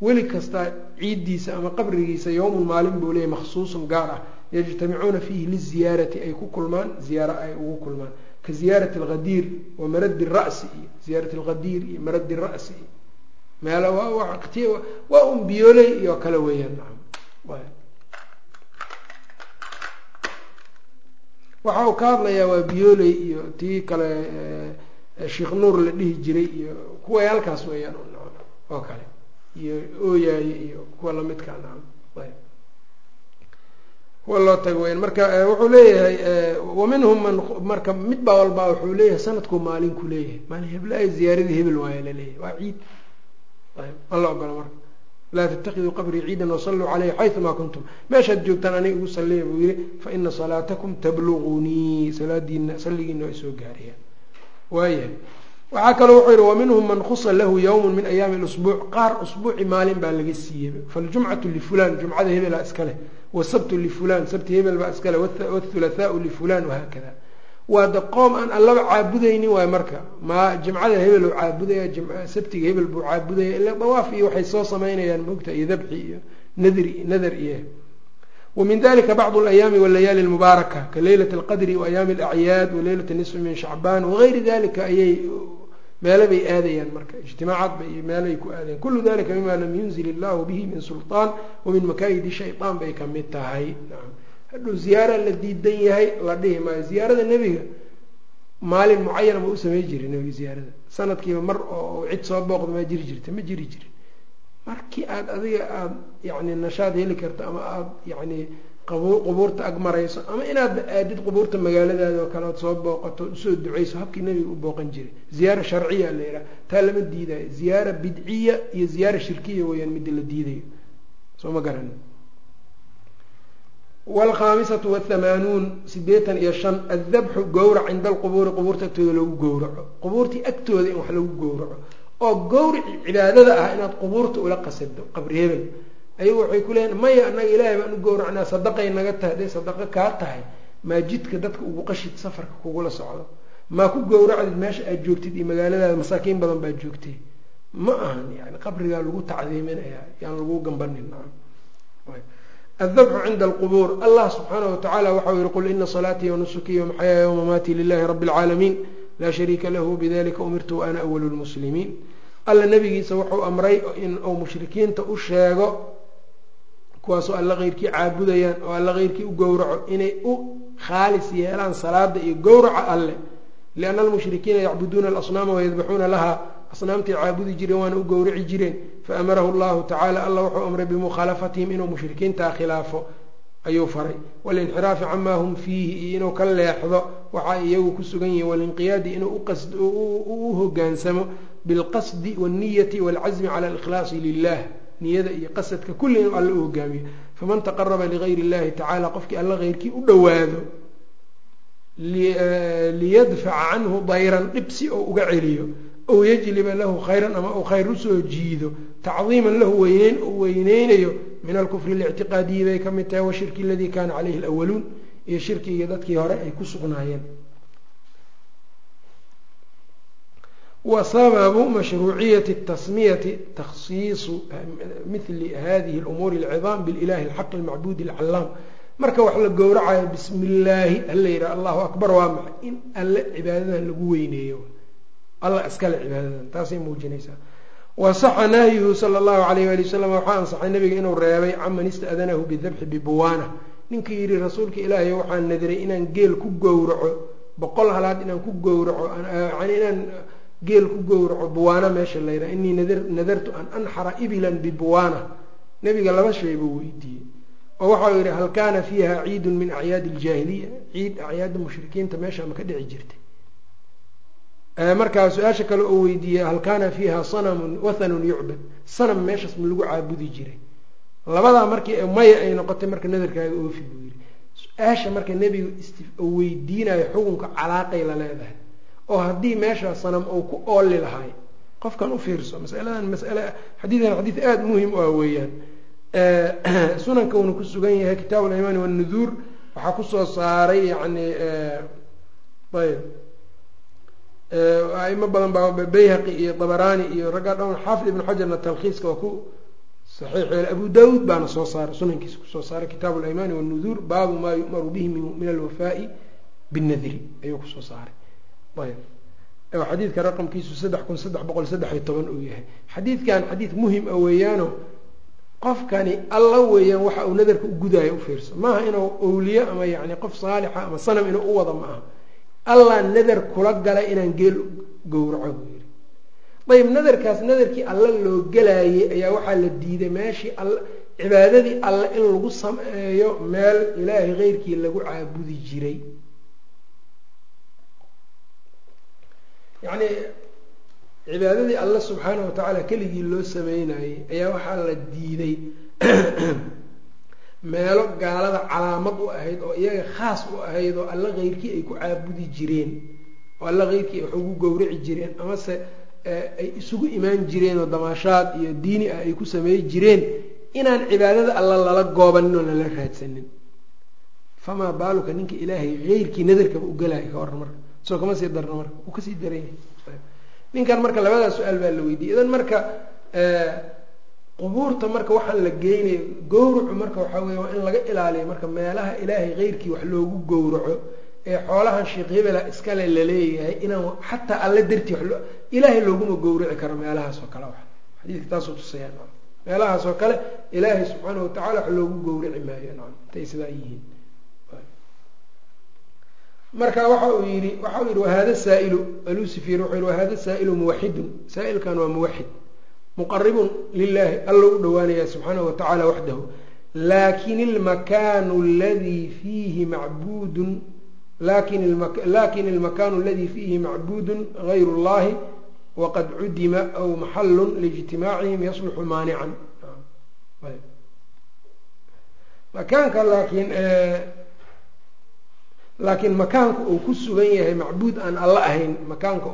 weli kasta ciiddiisa ama qabrigiisa yowmun maalin buu leeyahy makhsuusun gaar ah. Yajtamicuuna fiihi liziyaarati ay ku kulmaan ziyaaro ay ugu kulmaan. Ka ziyaarati alghadiir wa maradi ra'si iyo ziyaarati alghadiir iyo maradi ra'si iyo waqti waa un biyooley iyo kale weeyaan waxa uu ka hadlayaa waa biyooley iyo tii kale sheikh nuur la dhihi jiray iyo kuwa halkaas weeyaan oo kale iyo ooyaaye iyo kuwa lamidka nacam kuwa loo tago weyan marka wuxuu leeyahay wa minhum man marka mid baa walbaa wuxuu leeyahay sanadkuu maalin ku leeyahay. Maalin heblaay ziyaaradii hebel waaya la leeyahay waa ciid. Ma la ogola marka. Laa tattakiduu qabrii ciidan wasalluu caleyhi xayumaa kuntum. Meeshaad joogtaan aniga ugu salliya buu yihi fa ina salaatakum tablugunii salaadiina salligiina waa isoo gaarayaan waayahay waxaa kaloo wuxuu yihi waminhum man khusa lahu yowmun min ayaami lusbuuc qaar usbuuci maalin baa laga siiyey. Faljumcatu lifulan jumcada hebelaa iska leh. Wasabtu lifulan sabti hebel baa iska leh. Wthulahaau lifulan wahaakada waa da qoom aan allaba caabudaynin waay marka. Ma jimcada hebel u caabudaya sabtiga hebel buu caabudaya ila dawaaf iyo waxay soo samaynayaan mogta iyo dabxi iyo nadri nadar iyo wamin dalika bacdu alayaami walayaali lmubaaraka ka leylat alqadri waayaami alacyaad waleylat nisfi min shacbaan wagayri dalika ayay meelo bay aadayaan marka ijtimaacaad bay iyo meelay ku aadayan kullu dalika mima lam yunzil illahu bihi min sulطaan wamin makaayidi shayطaan bay ka mid tahay hadhow ziyaara la diidan yahay la dhihi maayo ziyaarada nebiga maalin mucayana ma u samey jiray nebiga ziyaarada sanadkiiba mar oo cid soo booqda maa jiri jiri markii aada adiga aada yani nashaad heli karto ama aada yani qubuurta ag marayso ama inaad aadid qubuurta magaaladaada oo kale ood soo booqato u soo duceyso habkii nebiga u booqan jiray. Ziyaara sharciya la yidhaha taa lama diidayo ziyaara bidciya iyo ziyaara shirkiya weeyaan midda la diidayo. Soo ma garan. Wlkhaamisatu wthamaanuun sideetan iyo shan addabxu gowrac cinda alqubuuri qubuurta agtooda lagu gowraco. Qubuurtii agtooda in wax lagu gowraco oo gowrici cibaadada ah inaad qubuurta ula qasado qabri hebel. Ayagu waxay ku leeyiin maya anaga ilaahay baan u gowracnaa sadaqay naga tahay hadday sadaqo kaa tahay maa jidka dadka ugu qashid safarka kugula socdo? Maa ku gowracdid meesha aad joogtid iyo magaaladaada masaakiin badan baa joogtay? Ma ahan yani qabrigaa lagu tacdiiminaya yaan lagu gambanin adabxu cinda alqubuur. Allah subxaanahu watacaala waxau yihi qul ina salaatii wanusukii wamaxyaaya wamamaatii lilahi rabi اlcaalamiin laa shariika lahu bidalika umirtu ana awalu lmuslimiin alla nabigiisa wuxuu amray in uu mushrikiinta u sheego kuwaasoo alla keyrkii caabudayaan oo alla keyrkii u gowraco inay u khaalis yeelaan salaada iyo gowraca alle. Lianna almushrikiina yacbuduuna alasnaama wayadbaxuuna laha asnaamtay caabudi jireen waana u gowraci jireen. Faamarahu llahu tacala alla wuxuu amray bimukhaalafatihim inuu mushrikiintaa khilaafo ayuu faray. Walinxiraafi camaa hum fiihi iyo inuu ka leexdo waxa iyagu ku sugan yihiin walinqiyaadi inuu u hogaansamo bilqasdi wاlniyati wاlcazmi cala alikhlaasi lilah niyada iyo qasadka kulli inuu alle u hogaamiyo faman taqaraba ligayr اllahi tacala qofkii alla keyrkii u dhowaado liyadfaca canhu dayran dhibsi oo uga celiyo ow yajliba lahu khayran ama uu khayr usoo jiido tacdiiman lahu weyneyn uu weyneynayo min alkufri اlictiqaadiyi bay ka mid tahay washirki aladii kana caleyhi اlawaluun iyo shirkiga dadkii hore ay ku sugnaayeen wa sababu mashruuciyati tasmiyati takhsiisu mili hadihi lumuuri alcidaam bililahi alxaq almacbuudi alcallaam marka wax la gowracayo bismi illaahi hala yidhaha allahu akbar waa maxay in alle cibaadadan lagu weyneeyo alla iskale cibaadadan taasay muujinaysaa wasaxa nahyuhu sala allahu alayh wali wasalam waxaa ansaxay nabiga inuu reebay canman ista'danahu bidabxi bibuwaana ninkii yidhi rasuulka ilaahay waxaan nadiray inaan geel ku gowraco boqol halaad inaan ku gowraco inaan geel ku gowraco buwaana meesha la yidhaha inii nadartu an anxara ibilan bibuwaana nabiga laba shay buu weydiiyey oo waxau yidhi hal kaana fiiha ciidun min acyaadi aljaahiliya ciid acyaadda mushrikiinta meesha ma ka dhici jirtay markaa su'aasha kale oo weydiiyey hal kaana fiiha sanamun wathanun yucbad. Sanam meeshaas ma lagu caabudi jiray. Labadaa markii maya ay noqotay marka nadarkaaga oofi buu yidhi. Su'aasha marka nebigu uu weydiinayo xukunka calaaqay la leedahay oo haddii meeshaa sanam uu ku ooli lahay qofkan u fiirso masaladan masale xadiidan xadiid aada muhiim u ah weeyaan. (clears throat) Sunanka uuna ku sugan yahay kitaab alimaani wanuduur waxaa ku soo saaray yani ayb aimo badan baa bayhaqi iyo dabaraani iyo raggaa dhan xaafid ibnu xajarna talkhiiska waa ku saxiix yeele abu daawuud baana soo saaray sunankiisa ku soo saaray kitaabu alaymaani wanuduur baabu maa yu'maru bihi min alwafaa'i binnadri ayuu ku soo saaray ayb xadiidka raqamkiisu saddex kun saddex boqol saddex iyo toban uu yahay. Xadiidkan xadiid muhiim a weeyaano qofkani alla weeyaan waxa uu nadarka u gudaayo u fiirso. Maaha inuu owliye ama yani qof saalixa ama sanam inuu u wada ma aha allah nadar kula gala inaan geel gowraco buu yidhi. Ayb nadarkaas nadarkii alla loo gelaayey ayaa waxaa la diiday meeshii all cibaadadii alle in lagu sameeyo meel ilaahay keyrkii lagu caabudi jiray yacni cibaadadii alle subxaana wa tacaala keligii loo sameynayey ayaa waxaa la diiday (clears throat) meelo gaalada calaamad u ahayd oo iyaga khaas u ahayd oo alla keyrkii ay ku caabudi jireen oo alla keyrkii wax ugu gowraci jireen amase ay isugu imaan jireen oo damaashaad iyo diini ah ay ku sameey jireen inaan cibaadada alla lala goobanin oo lala raadsanin. Famaa baaluka ninka ilaahay keyrkii nadarkaba u galaayo ka waran marka soo kama sii darna marka uu ka sii daran yahay ninkan marka labadaa su'aal baa la weydiiyey. Idan marka qubuurta marka waxaan la geynayo gowracu marka waxaa weeye waa in laga ilaaliyo marka meelaha ilaahay keyrkii wax loogu gowraco ee xoolahan sheekh hebela iskale la leeyahay inaan xataa alla dartii ilaahay looguma gowraci karo meelahaas oo kale xadiidka taasoo tusayaan meelahaas oo kale ilaahay subxaana watacaala wax loogu gowraci maayo nacam intay sidaa yihiin marka waxa uu yihi waxa uu yihi wahada saailu? Alusifir wuxuu yihi wahada saa'ilu muwaxidun? Saa'ilkan waa muwaxid. Muqaribun lilahi alla u dhawaanaya subxaanahu watacaala waxdahu. Lakin ilmakaanu aladii fiihi macbuudun laakiin ilmakaanu aladii fiihi macbuudun gayru اllahi waqad cudima aw maxalu liijtimaacihim yasluxu maanican. Makaanka laakiin laakiin makaanka uu ku sugan yahay macbuud aan alla ahayn makaanka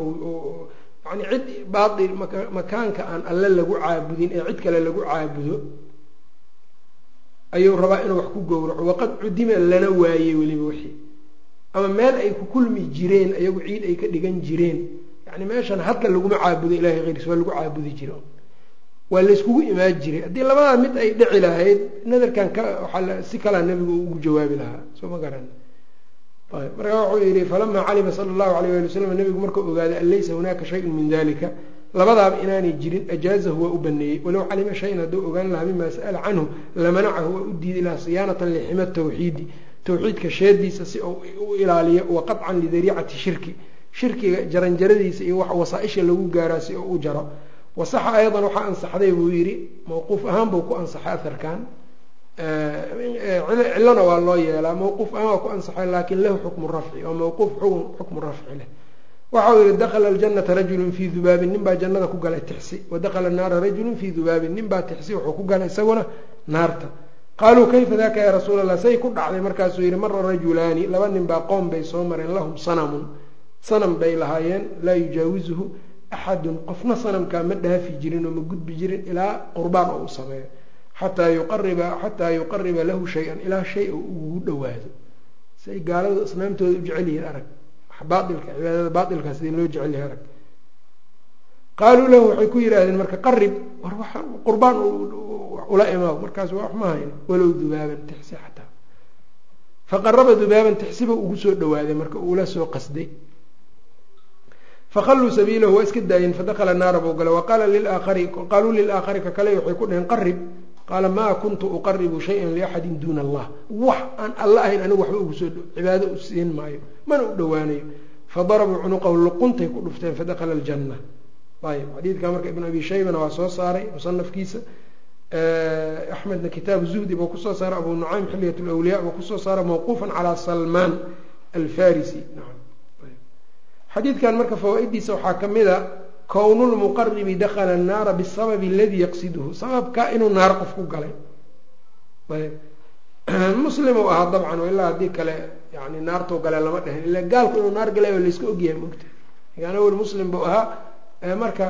yani cid baail makaanka aan alle lagu caabudin ee cid kale lagu caabudo ayuu rabaa inuu wax ku gowraco. Waqad cudima lana waayey weliba wixii. Ama meel ay ku kulmi jireen ayagu ciid ay ka dhigan jireen. Yani meeshan hadda laguma caabudo ilahay keyrkiis waa lagu caabudi jira waa layskugu imaan jiray. Haddii labadaa mid ay dhici lahayd nadarkan ka waaa si kalaa nabigu ugu jawaabi lahaa. Soo ma garan markaa wuxuu yihi falamaa calima sala allahu alayh ali wasalam nabigu markuu ogaaday an laysa hunaaka shayun min dalika labadaaba inaanay jirin ajaazahu waa u baneeyey. Walow calima shayan hadduu ogaan lahaa mima sa'ala canhu lamanacahu waa u diiday laha siyaanatan lixima tawxiidi. Tawxiidka sheediisa si uu u ilaaliyo wa qaطcan lidariicati shirki. Shirkiga jaranjaradiisa iyo wasaaisha lagu gaaraa si uu u jaro. Wasaxa aydan waxaa ansaxday buu yihi mawquuf ahaan buu ku ansaxay aharkan cilona waa loo yeelaa mawquuf ahaan waa ku ansaxay laakiin lahu xukmu rafci oo mawquuf xukmu rafci leh. Waxau yihi dakla aljanata rajulu fii dubaabin nin baa jannada ku galay tixsi. Wadakla naara rajulu fii dubaabin nin baa tixsi wuxuu ku galay isaguna naarta. Qaaluu kayfa daka ya rasuul allah say ku dhacday markaasuu yihi mara rajulaani laba nin baa qoom bay soo mareen lahum sanamun. Sanam bay lahaayeen laa yujaawizuhu axadun qofna sanamkaa ma dhaafi jirin oo ma gudbi jirin ilaa qurbaan oo u sameeyo xataa yuqariba xataa yuqariba lahu shay-an ilaa shay ugu dhawaado say gaaladu asnaamtooda u yihiin arag. Baailka cibaadada baailka sidii loo jecel yahay arag. Qaaluu lahu waxay ku yidhaahdeen marka qarib war wa qurbaan ula imaaw. Markaas wax ma hayn walow dubaaban tixsi xataa. Faqaraba dubaaban tixsiba ugu soo dhawaaday marka uula soo qasday. Faqalluu sabiilahu waa iska daayeen fadakala naara buu galay. Waqaala lilaakari qaaluu lilaakari ka kale waxay ku dhaheen qarib qaala maa kuntu uqaribu shayan liaxadin duuna allah. Wax aan alla ahayn anigu waxba ugu soo cibaado u siin maayo mana u dhowaanayo. Fadarabuu cunuqahu luquntay ku dhufteen fadakala aljanna. Ayb xadiidka marka ibn abi shaybana waa soo saaray musanafkiisa axmedna kitaabu zuhdi buu ku soo saaray abu nucaym xilyat lwliya buu ku soo saaray mawquufan calaa salmaan alfarisi. Xadiidkan marka fawaa-idiisa waxaa ka mid a kownu lmuqaribi dakala annaara bisababi aladii yaqsiduhu sababka inuu naar qof ku galay ayb muslim ahaa dabcan ilaa haddii kale yani naartuu gale lama dhehen ila gaalku inuu naar galay oo layska ogyahay mogta ninkaan awel muslim buu ahaa marka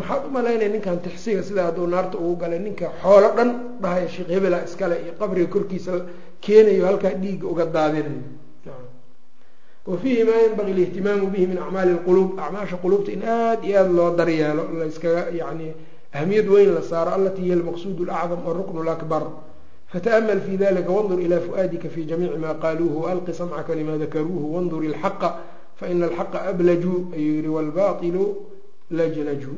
maxaad u malaynaya ninkan tixsiga sidaa hadduu naarta ugu galay ninka xoolo dhan dhahaya sheekh hebela iskale iyo qabriga korkiisa keenayo halkaa dhiigga uga daadinayo wa fiihi maa yanbagii alihtimaamu bihi min acmaali lquluub acmaasha quluubta in aada iyo aada loo daryeelo la iskaga yacni ahmiyad weyn la saaro allatii hiya almaqsuud lacdam waruknu lakbar fata'mal fii dalika wandur ilaa fu'aadika fii jamiici maa qaaluuhu alqi samcaka limaa dakaruuhu wanduri ilxaqa faina alxaqa ablaju ayuu yihi waalbaatilu lajlaju.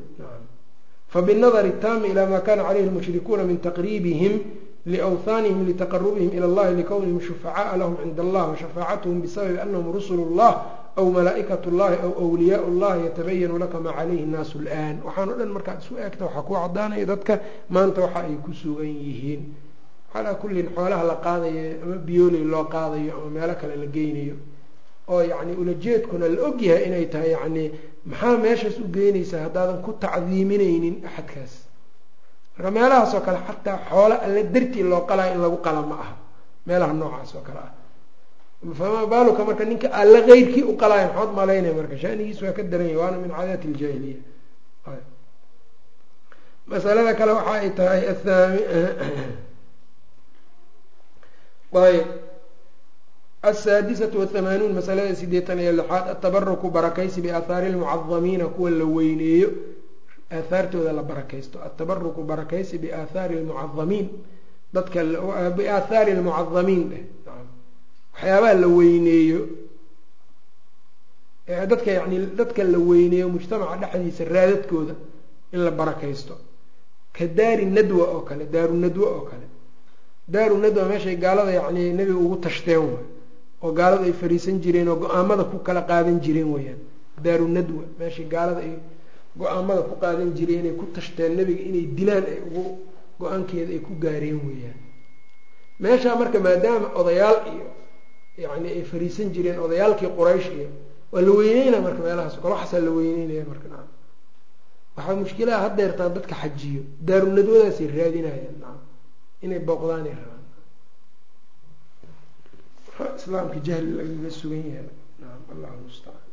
Fabinadari taami ilaa maa kana calayhi lmushrikuuna min taqriibihim liwthanihim litaqarubihim ilى اllahi likownihim shufacaءa lahm cind allah washafaacathm bisababi anahum rusul اllah aw malaa'ikat اllahi aw wliyaa اllahi yatabayanu laka ma calayhi الnaasu اlآn waxaan o dhan markaad isu eegta waxaa ku cadaanaya dadka maanta waxa ay ku sugan yihiin calaa kullin xoolaha la qaadayo ama biyooley loo qaadayo ama meelo kale la geynayo oo yacni ulajeedkuna la ogyahay inay tahay yacni maxaa meeshaas u geynaysaa haddaadan ku tacdiiminaynin axadkaas marka meelahaas oo kale xataa xoolo alle dartii loo qalaayo in lagu qala ma aha. Meelaha noocaas oo kale ah. Famaa baaluka marka ninka alle keyrkii u qalaayo maxaad malaynaya marka. Shanigiis waa ka daran yahy waana min caadaati iljaahiliya masalada kale waxa ay tahay athaami (clears throat) ayb. Asaadisatu wahamaanuun masalada sideetan iyo lixaad atabaruku barakaysi biaahaari lmucadamiina kuwa la weyneeyo aahaartooda la barakaysto. Atabaruku barakaysi biaahaari lmucadamiin dadka biaahaari lmucadamiin dheh waxyaabaha la weyneeyo. Dadka yani dadka la weyneeyo mujtamaca dhexdiisa raadadkooda in la barakaysto. Ka daari nadwa oo kale daaru nadwa oo kale. Daaru nadwa meeshay gaalada yacni nebiga ugu tashteen way oo gaaladu ay fariisan jireen oo go'aamada ku kala qaadan jireen weyaan daaru nadwa meeshay gaalada ay go'aamada ku qaadan jireen inay ku tashteen nebiga inay dilaan ay ugu go'aankeeda ay ku gaareen weeyaan. Meeshaa marka maadaama odayaal iyo yacni ay fariisan jireen odayaalkii quraysh iyo waa la weyneynaya marka meelahaas waxaasaa la weyneynaya marka naam. Waxaa mushkilaha haddeertaan dadka xajiyo daaru nadwadaasay raadinayaan naam inay booqdaanay rabaan islaamka jahli lagaga sugan yahay naam allahu mustacaan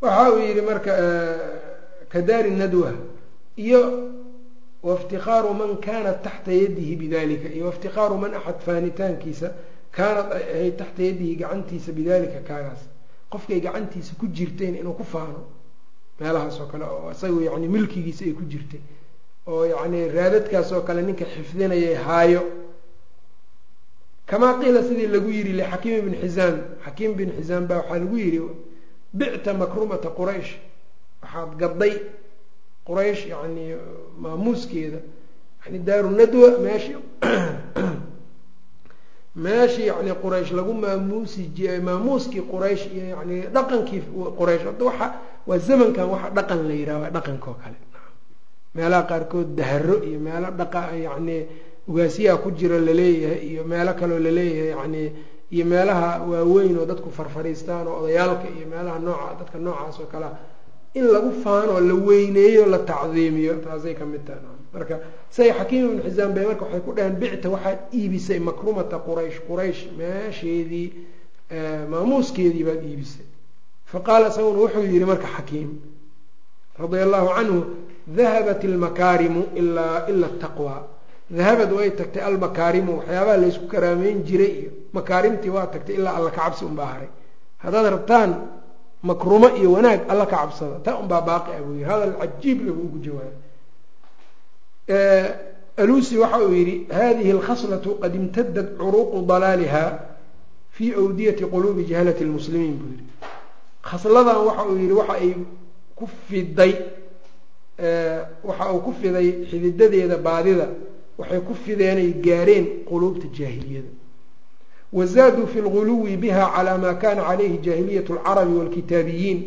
waxa uu yihi marka kadaari nadwa iyo waiftikaaru man kaanat taxta yadihi bidalika iyo waiftikaaru man axad faanitaankiisa kaanad ay ahayd taxta yadihi gacantiisa bidalika kaagaas. Qofkay gacantiisa ku jirteen inuu ku faano meelahaas oo kale oo isaga yani milkigiisa ay ku jirtay oo yacni raadadkaas oo kale ninka xifdinayay haayo. Kamaa qiila sidii lagu yidhi lixakiim ibni xisaam xakiim bin xisaam baa waxaa lagu yidhi bicta makrumata quraysh. Waxaad gadday quraysh yani maamuuskeeda yani daaru nadwa meeshi meeshii (clears throat) yani quraysh lagu maamuusi maamuuskii quraysh iyo yani dhaqankii quraysh. Hadda waxa waa zamankan waxa dhaqan la yidhaha waa dhaqanka oo kale meelaha qaarkood daharo iyo meelo dhaqa yani ugaasiyaha ku jira la leeyahay iyo meelo kaleo la leeyahay yani iyo meelaha waaweyn oo dadku farfariistaan oo odayaalka iyo meelaha nooca dadka noocaas oo kalea in lagu faanoo la weyneeyo la tacdiimiyo taasay ka mid tahay. Marka say xakiim ibn xisaam bay marka waxay ku dhaheen bicta waxaad iibisay makrumata quraysh quraysh meesheedii maamuuskeedii baad iibisay. Faqaala isaguna wuxuu yihi marka xakiim radia allahu canhu dahabat ilmakaarimu ilaa ila taqwa dahabad way tagtay almakaarimu waxyaabaha laysku karaameyn jiray iyo makaarimtii waa tagtay ilaa alla ka cabsi unbaa haray haddaad rabtaan makrumo iyo wanaag alla ka cabsada taa unbaa baaqi ah buu yihi hadal cajiib lagu ugu jawaabay. Alusi waxa uu yihi hadihi alkhaslatu qad imtadad curuuqu dalaaliha fii awdiyati quluubi jahalati lmuslimiin buu yihi khasladan waxa uu yihi waxa ay ku fiday waxa uu ku fiday xididadeeda baadida waxay ku fideenay gaareen quluubta jaahiliyada. Wazaaduu fi lguluwi biha calaa maa kana calayhi jaahiliyat alcarabi waalkitaabiyiin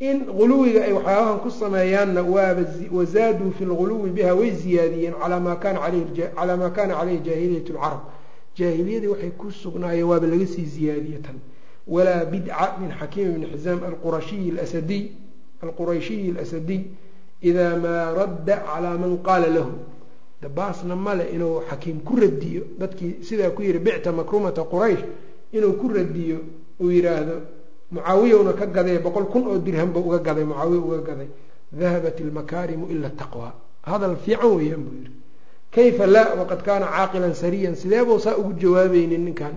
in guluwiga ay waxyaabahan ku sameeyaanna waaba wazaaduu fi lguluwi biha way ziyaadiyeen calaa maa kana calaa maa kana caleyhi jaahiliyat lcarab. Jaahiliyadii waxay ku sugnaayeen waaba laga sii ziyaadiye tan. Walaa bidca min xakiim bni xisaam alqurashiyi lasadiy alqurayshiyi alasadiy idaa maa radda calaa man qaala lahu dabaasna male inuu xakiim ku radiyo dadkii sidaa ku yihi bicta makrumata quraysh inuu ku radiyo uu yidhaahdo mucaawiyowna ka gadee boqol kun oo dirhamba uga gaday mucaawiya uga gaday dahabat ilmakaarimu ila taqwa. Hadal fiican weeyaan buu yihi kayfa laa waqad kaana caaqilan sariyan. Sideebuu saa ugu jawaabaynin ninkan.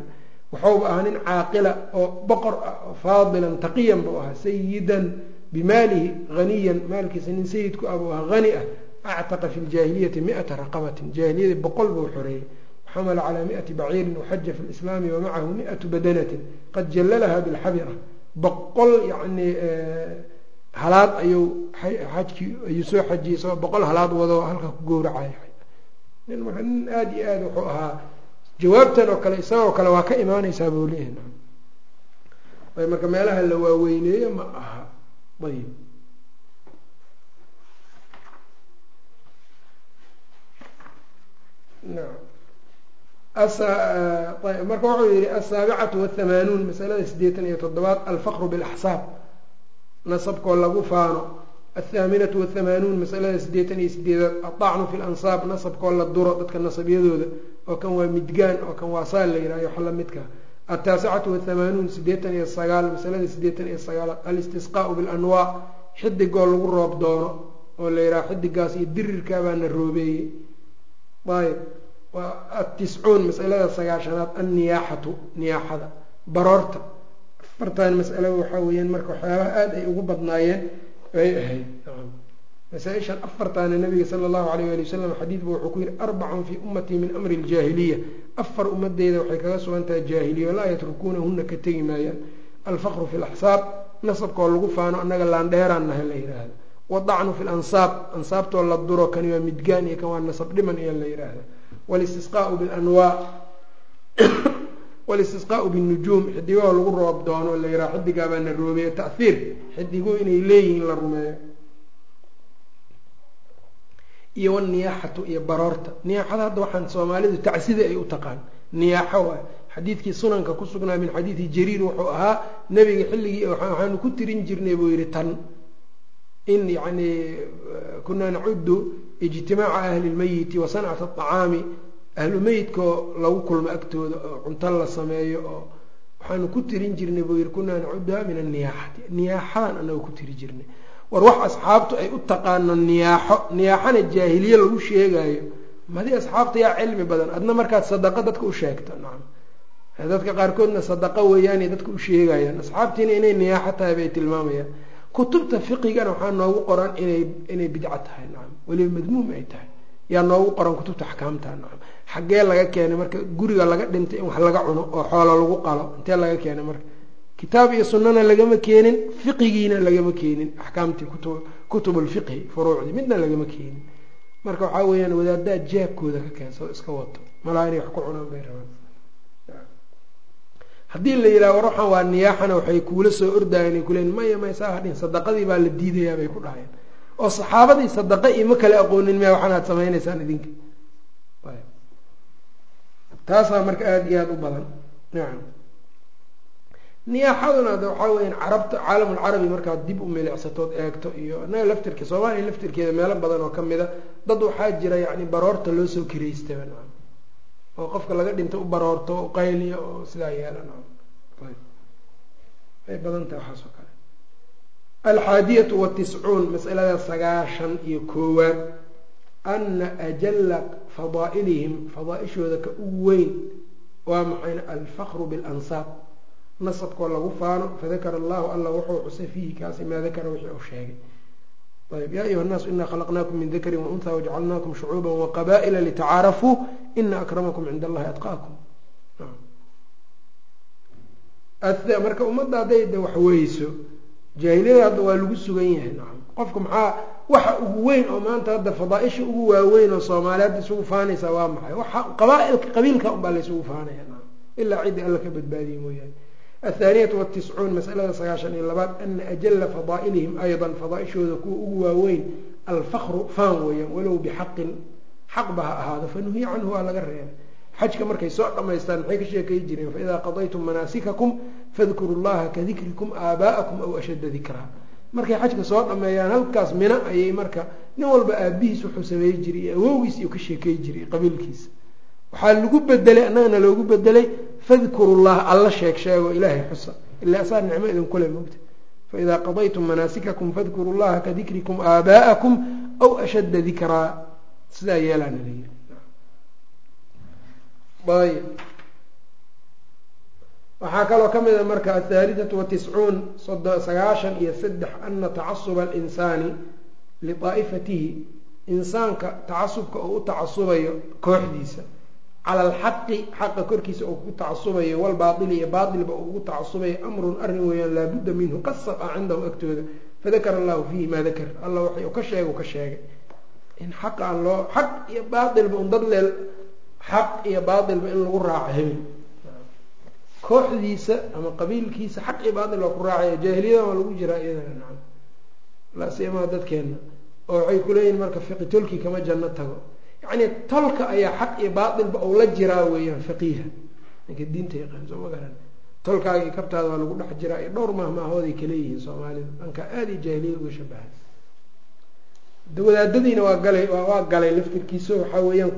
Waxauba ahaa nin caaqila oo boqor ah faadilan taqiyan buu ahaa sayidan bimaalihi haniyan maalkiisa nin sayidku ah buu ahaa hani ah actaqa fi ljaahiliyati miata raqabatin jaahiliyadii boqol buu xoreeyey xamla calى miati baciirin waxaja fi lislaami wamacahu miatu badanatin qad jallalaha bilxabira boqol yani halaad ayuu xajkii ayuu soo xajiyey isagoo boqol halaad wado halkaa ku gowracay nin marka nin aada iyo aada wuxuu ahaa jawaabtan oo kale isagoo kale waa ka imaaneysaa buu leeyahay la waaweyneeyo ma aha marka wuxuu yihi asaabicatu wathamaanuun masalada sideetan iyo toddobaad alfaqru bilaxsaab nasabkoo lagu faano. Athaaminatu wathamaanuun masalada sideetan iyo sideedaad adacnu fi lansaab nasabkoo la duro dadka nasabyadooda. Oo kan waa midgaan oo kan waa saal la yihahyo wax lamidka ataasicatu wathamaanuun sideetan iyo sagaal masalada sideetan iyo sagaalaad alistisqaau bilanwaac xidigoo lagu roob doono oo la yidhaha xidigaas iyo dirirkaabaana roobeeyey. Ayb atiscuun masalada sagaashanaad anniyaaxatu niyaaxada baroorta. Afartan masalo waxaa weyaan marka waxyaabaha aada ay ugu badnaayeen ay ahayd. Masaaishan afartaana nabiga sala allahu alayh ali wasalam xadiidba wuxuu ku yihi arbacun fii ummatii min amri ljaahiliya afar ummadeyda waxay kaga sugan tahay jaahiliya laa yatrukuunahuna ka tegi maayaan. Alfaqru fi laxsaab nasabkoo lagu faano annaga laandheeraan nahay la yidhaahda wadacnu fi lansaab ansaabtoo la duro kani waa midgaan iyo kan waa nasab dhiman iyo la yidhaahda walistisqaau binujuum xidigoo lagu roob doono la yidhaha xidigaabaana na roobeeyo taiir xidigu inay leeyihiin la rumeeyo iyo waniyaaxatu iyo baroorta niyaaxada hadda waxaan soomaalidu tacsida ay u taqaan niyaaxo waay xadiidkii sunanka ku sugnaa min xadiidi jariir wuxuu ahaa nebiga xilligii waxaanu ku tirin jirnay buu yihi tan in yani kunaa nacudu ijtimaaca ahli lmeyiti wa sancata acaami ahlu meyidkaoo lagu kulmo agtooda oo cunto la sameeyo oo waxaanu ku tirin jirnay buu yihi kunaa nacuduha min aniyaaxati niyaaxadan anaga ku tiri jirnay war wax asxaabtu ay u taqaano niyaaxo niyaaxana jaahiliye lagu sheegaayo madi asxaabta yaa cilmi badan adna markaad sadaqa dadka u sheegto nacam dadka qaarkoodna sadaqa weeyaanay dadka u sheegayaan asxaabtiina inay niyaaxo tahay bay tilmaamayaan kutubta fiqigana waxaa noogu qoran inay inay bidco tahay nacam weliba madmuum ay tahay. Yaa noogu qoran kutubta axkaamta nacam xaggee laga keenay marka guriga laga dhintay in wax laga cuno oo xoolo lagu qalo intee laga keenay marka? Kitaab iyo sunnana lagama keenin fiqigiina lagama keenin. Axkaamtii kutu kutubulfiqhi furuucdii midna lagama keenin. Marka waxaa weeyaan wadaadaha jaabkooda ka keensado iska wato. Malaa inay wax ku cunaan bay rabaan haddii la yidhaha war waa niyaaxana waxay kuula soo ordayan ay kuleeyiin maya maya saa hadhin. Sadaqadii baa la diidayaa bay ku dhahayaan oo saxaabadii sadaqa ima kale aqoonin maya waxaan aad samaynaysaan idinka. Taasaa marka aada iyo aada u badan. Nacam niyaaxaduna de waxaa weyaan carabta caalamulcarabi markaad dib u milicsatood eegto iyo anaga laftirke soomaaliya laftirkeeda meelo badan oo ka mid a dad waxaa jira yani baroorta loo soo kiraystaba oo qofka laga dhinta u baroorto o qayliya oo sidaa yeela nacam ay badan tahay waxaas oo kale. Alxaadiyatu watiscuun masalada sagaashan iyo koowaad. Ana ajala fadaa'ilihim fadaaishooda ka ugu weyn waa maxayna alfaqru bilansaab nasabkoo lagu faano fadakara allahu alla wuxuu xusay fiihi kaasi maa dakara wixii uu sheegay ayb ya ayuha الnaasu ina khalaqnaakum min dakri waunha wajcalnaakum shucuuba waqaba'ila litacaarafuu ina akramakum cind allahi atqaakum marka ummadda hadday de wax weyso jaahiliyada hadda waa lagu sugan yahay nacam qofka maxaa waxa ugu weyn oo maanta hadda fadaaisha ugu waaweyn oo soomaaliya hadda isugu faanaysaa waa maxay waxa qabaailka qabiilka unbaa laysugu faanaya nacam ilaa ciddii alla ka badbaadiye mooyaane athaaniyatu watiscuun masalada sagaashan iyo labaad ana ajala fadaa'ilihim aydan fadaaishooda kuwa ugu waaweyn alfakru faan weeyaan walow bixaqin xaqba ha ahaado fanuhiya canhu waa laga reebay xajka markay soo dhamaystaan maxay ka sheekay jireen faidaa qadaytum manaasikakum fadkuru llaha kadikrikum aabaa'akum aw ashadda dikraa markay xajka soo dhameeyaan halkaas mina ayay marka nin walba aabihiis wuxuu sameey jiray iyo awowgiis iyo ka sheekey jiray qabiilkiisa waxaa lagu bedelay annagana loogu bedelay fadkuru llaha alla sheeg sheego ilaahay xusa. Ilaa asaa nicmo idinkule mogta faidaa qadaytum manaasikakum fadkuru llaha kadikrikum aabaa'akum aw ashadda dikraa sidaa yeelaana layiri ayb waxaa kaloo ka mid a marka athaalithatu watiscuun sagaashan iyo saddex ana tacasuba alinsaani lidaa'ifatihi insaanka tacasubka uu u tacasubayo kooxdiisa cala alxaqi xaqa korkiisa uu ku tacasubayo walbaaili iyo baailba uu ugu tacasubayo amrun arrin weeyaan laabudda minhu qasab ah cindahum agtooda fadakara allahu fiihi maa dakar alla waxay u ka sheega u ka sheegay in xaq aan loo xaq iyo baailba un dad leel xaq iyo baailba in lagu raaco hebel kooxdiisa ama qabiilkiisa xaq iyo baail waa ku raacaya jaahiliyada waa lagu jiraa iyadana laasiyamaa dadkeena oo waxay kuleeyihin marka fiqi tolkii kama janno tago yacni tolka ayaa xaq iyo baailba ou la jiraa weeyaan faqiiha ninka diinta yaqaan soo ma garan. Tolkaaga iyo kabtaada waa lagu dhex jiraa iyo dhowr mahmaahooday kaleeyihiin soomaalida dhanka aada iyo jaahiliyada uga shabahay wadaadadiina waa galay waa galay laftirkiisa waxaa weeyaan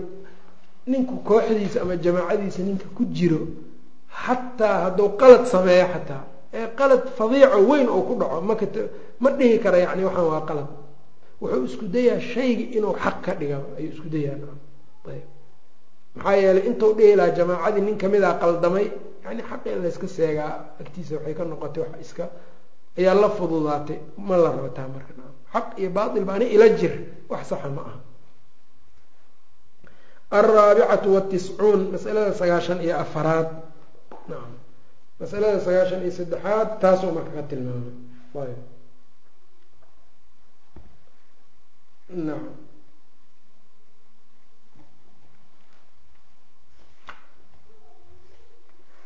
ninku kooxdiisa ama jamaacadiisa ninka ku jiro xataa hadduu qalad sameeyo xataa. Ee qalad fadiico weyn oo ku dhaco maka ma dhihi kara yani waxaan waa qalad wuxuu isku dayaa shaygi inuu xaq ka dhiga ayuu isku dayaa. Ayb. Maxaa yeelay intuu dhihi lahaa jamaacadii nin kamidaa qaldamay yani xaq in layska seegaa agtiisa waxay ka noqotay wax iska ayaa la fududaatay ma la rabataa marka. Xaq iyo baail ba ani ila jir wax saxa ma aha. Alraabicatu watiscuun masalada sagaashan iyo afaraad. Masalada sagaashan iyo saddexaad taasoo marka ka tilmaamay nacam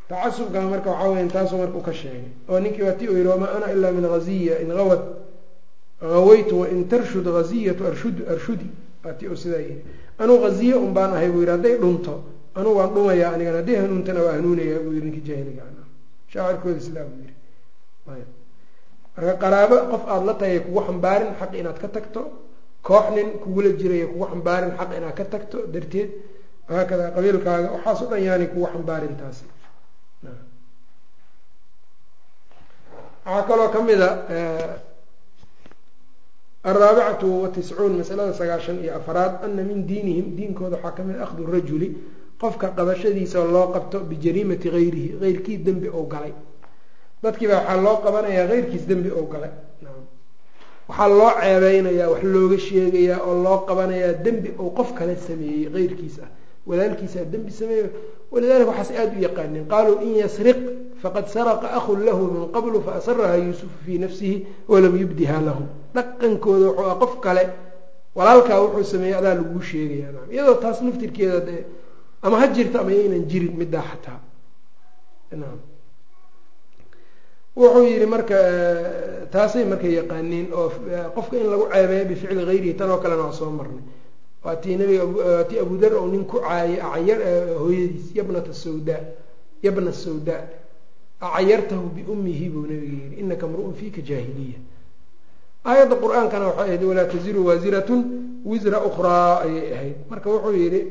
tacasubkana marka waxaa weya taasoo marka u ka sheegay. Oo ninkii waa ti u yihi wamaa ana ilaa min haziya in awad awaytu wain tarshud haziyatu arshud arshudi. Waa ti u sidaa yihi anuu haziye un baan ahay buu yihi hadday dhunto. Anuu waan dhumayaa anigan hadday hanuuntana waa hanuunayaa buu yihi ninkii jaahiliga shaacirkooda sidaa buu yihi marka qaraabo qof aada la tahay kugu xambaarin xaq inaad ka tagto koox nin kugula jiraya kugu xambaarin xaq inaad ka tagto darteed haakada qabiilkaaga waxaas o dhan yaanay kugu xambaarin taasi waxaa kaloo ka mid a alraabicatu watiscuun masalada sagaashan iyo afaraad ana min diinihim diinkooda waxaa ka mid akhdu rajuli qofka qabashadiisa loo qabto bijariimati gayrihi heyrkii dembi ou galay. Dadkiiba waxaa loo qabanayaa heyrkiis dembi ou galay waxaa loo ceebeynayaa wax looga sheegayaa oo loo qabanayaa dembi ou qof kale sameeyey heyrkiis ah. Walaalkiisaa dembi sameeye walidalika waxaas aada u yaqaaneen qaaluu in yasriq faqad saraqa ahun lahu min qablu faasaraha yuusufu fii nafsihi walam yubdiha lahu. Dhaqankooda wuxuu ah qof kale walaalkaa wuxuu sameeyey adaa laguu sheegaya iyadoo taas naftirkeeda dee ama ha jirto ama yaynan jirin middaa xataa wuxuu yihi marka taasay marka yaqaaniin oo qofka in lagu ceebeeyo bificli hayrihi tan oo kalena waa soo marnay. Waa tii nabiga tii abudar oo nin ku caayay acyar hooyadiis yabnata sawda yabna sawda. Acyartahu biummihi buu nabiga yihi inaka mru'un fiika jaahiliya. Aayadda qur'aankana waxay ahayd walaa taziru waasiratun wisra ukhraa ayay ahayd. Marka wuxuu yihi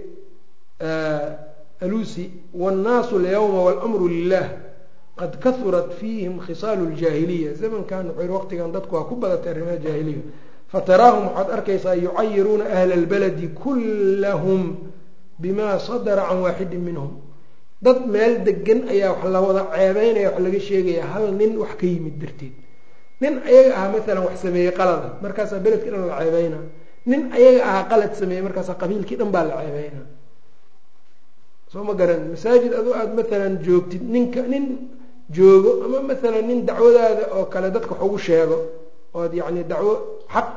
alusi wاnnaasu alyawma wاlmru lilah qad kahurat fiihim khisaalu ljaahiliya zamankan wuxuu yihi waqtigan dadku waa ku badatay arrimaha jaahiliga fataraahum waxaad arkaysaa yucayiruuna ahla اlbaladi kullahum bima sadara can waaxidin minhum dad meel degan ayaa wax la wada ceebeynaya wax laga sheegaya hal nin wax ka yimid darteed nin ayaga ahaa maalan wax sameeyey qalada markaasaa beledkii dhan la ceebeyna nin ayaga ahaa qalad sameeyey markaasaa qabiilkii dhan baa la ceebeyna soo ma garan masaajid adu aada maalan joogtid ninka nin joogo ama maalan nin dacwadaada oo kale dadka wax ugu sheego ood yacni dacwo xaq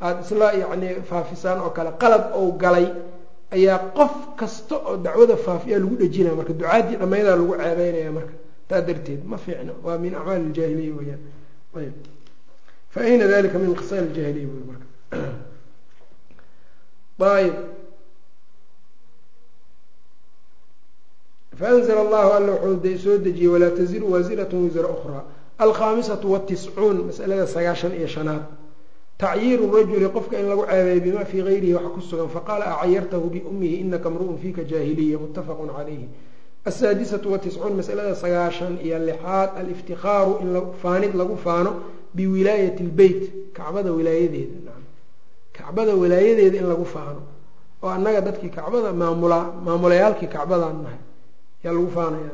aada isla yacni faafisaan oo kale qalad ou galay ayaa qof kasta oo dacwada faafiyaa lagu dhejinaya marka ducaadii dhammaydaa lagu ceebeynaya marka taa darteed ma fiicno waa min acmaali iljaahiliya weyaan ayb fa ayna dalika min khisaal iljaahiliya buy marka. (clears throat) Ayb faanzla allahu alla wuxuu soo dejiyey walaa taziru waasirat wisra ukraa alkhaamisatu watiscuun masalada sagaashan iyo shanaad tacyiiru rajuli qofka in lagu ceebeeyo bima fii gayrihi waxa ku sugan faqaala acyartahu biummihi inaka mru'un fiika jaahiliya muttafaqun calayhi asaadisatu watiscuun masalada sagaashan iyo lixaad aliftikaaru in faanid lagu faano biwilaayati lbeyt kacbada wilaayadeeda kacbada wilaayadeeda in lagu faano oo annaga dadkii kacbada maamulaa maamulayaalkii kacbadaan nahay yaa lagu faanaya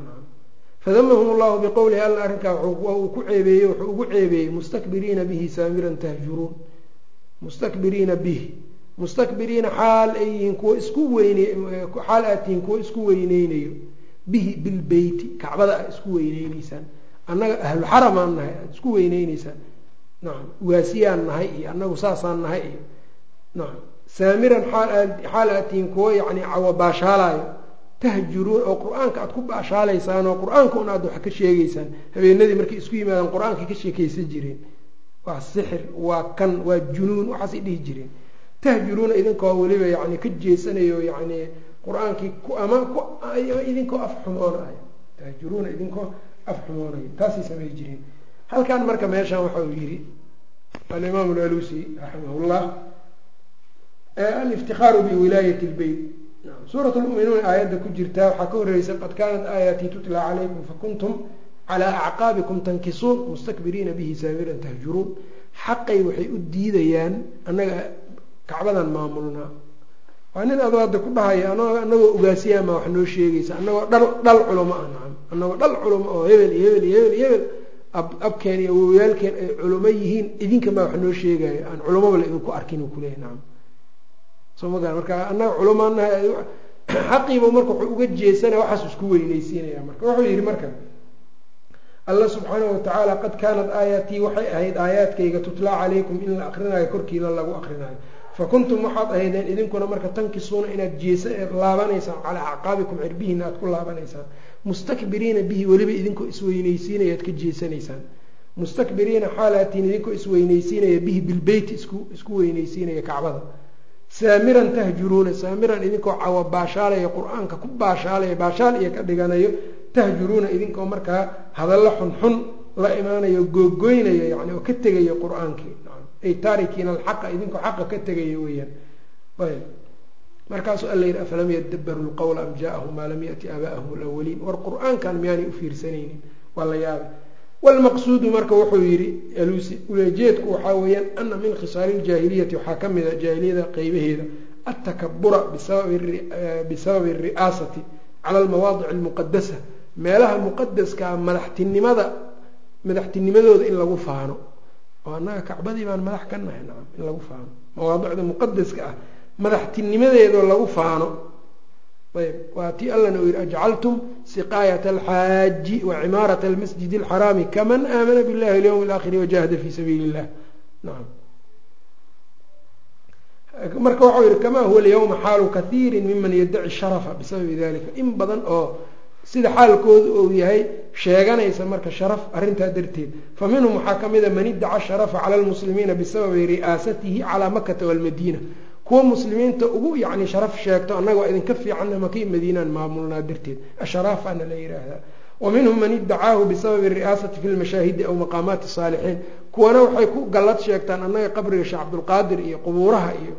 fadamahum allahu biqowlihi alla arrinkaa uu ku ceebeeyey wuxuu ugu ceebeeyey mustakbiriina bihi saamiran tahjuruun. Mustakbiriina bihi. Mustakbiriina xaal ay yihiin kuwa isku weyne xaal aad tihiin kuwa isku weyneynayo. Bihi bilbeyti kacbada aad isku weyneyneysaan annaga ahlu xaramaan nahay aada isku weyneyneysaan nacam. Waasiyaan nahay iyo annagu saasaan nahay iyo nacam. Saamiran xaal aad tihiin kuwa yacni cawa baashaalaayo tahjuruun oo qur'aanka aada ku baashaalaysaan oo qur'aanka un aad wax ka sheegeysaan habeenadii markay isku yimaadaan qur'aanka ka sheekaysan jireen. Waa sixir waa kan waa junuun waxaasay dhihi jireen. Tahjuruuna idinkoo weliba yani ka jeesanayo yani qur'aankii ama idinkoo af xumoonaya tahjuruuna idinkoo af xumoonaya taasay samay jireen. Halkan marka meeshan waxa uu yihi alimaam alalusi raximahullah aliftikaaru biwilaayat lbeyt suurat lmuminuun aayadda ku jirtaa waxaa ka horreysay qad kaanat aayaatii tutla calaykum fakuntum calaa acqaabikum tankisuun mustakbiriina bihi saamiran tahjuruun xaqay waxay u diidayaan annaga kacbadan maamulnaa waa nin adoo hadda ku dhahaya anagoo ogaasiyaan baa wax noo sheegaysa anagoo dhal dhal culamo ah nacam anagoo dhal culamo oo hebel iyo hebel iyo hebel iyo hebel abkeen iyo awowyaalkeen ay culamo yihiin idinkan baa wax noo sheegayo aan culamaba la idinku arkin u kuleeyahy nacam soo ma garan marka annaga culamaanahay (clears throat) xaqiiba marka wuxuu uga jeesanaya waxaas isku weyneysiinaya marka. Wuxuu yihi marka alla subxaanahu watacaala qad kaanat aayaatii waxay ahayd aayaadkayga tutlaa calaykum in la akrinayo korkiina lagu akrinayo fa kuntum waxaad ahaydeen idinkuna marka tankisuuna inaad jeesa laabanaysaan calaa acqaabikum cirbihiina aad ku laabanaysaan. Mustakbiriina bihi weliba idinkoo isweyneysiinaya aad ka jeesanaysaan. Mustakbiriina xaalaatiin idinkoo isweyneysiinaya bihi bilbeyti isku isku weyneysiinaya kacbada saamiran tahjuruuna saamiran idinkoo cawa baashaalaya qur'aanka ku baashaalaya baashaal iyo ka dhiganayo tahjuruuna idinkoo markaa hadallo xunxun la imaanayo googoynaya yani oo ka tegaya qur'aankii. Ay taarikiina alxaqa idinkoo xaqa ka tegaya weyaan ayb. Markaasuu alla yihi afalam yadabaru lqowla am jaaahum maa lam yati aabaahum alawaliin war qur'aankan miyaanay ufiirsanaynin waa la yaabay wlmaqsuudu marka wuxuu yihi alusi ulejeedku waxaa weeyaan ana min khisaali ljaahiliyati waxaa ka mida jaahiliyada qeybaheeda atakabura bisababi ari'aasati cala almawaadic almuqadasa meelaha muqadaskaa madaxtinimada madaxtinimadooda in lagu faano. Oo annaga kacbadii baan madax ka nahay nacam in lagu faano. Mawaadicda muqadaska ah madaxtinimadeedoo lagu faano ayb waa tii allana uu yihi ajcaltum siqaayat alxaaji wa cimaarat almasjid alxaraami kaman aamana billahi alyawm alaakhiri wajahada fi sabiili illah nacam marka waxau yihi kamaa huwa alyawma xaalu kathiiri miman yaddaci sharafa. Bisababi dalika in badan oo sida xaalkooda uu yahay sheeganaysa marka sharaf arrintaa darteed. Fa waxaa ka man iddaca sharafa cala lmuslimiina bisababi ri'aasatihi calaa makata walmadiina kuwa muslimiinta ugu yani sharaf sheegto annaga waa idinka fiicanna maki madiinaan maamulnaa darteed. Asharaafaana la yidhaahdaa wa minhum man iddacaahu bisababi ri'aasati fi lmashaahidi aw maqaamaati saalixiin. Kuwana waxay ku gallad sheegtaan annaga qabriga sheekh cabdulqaadir iyo qubuuraha iyo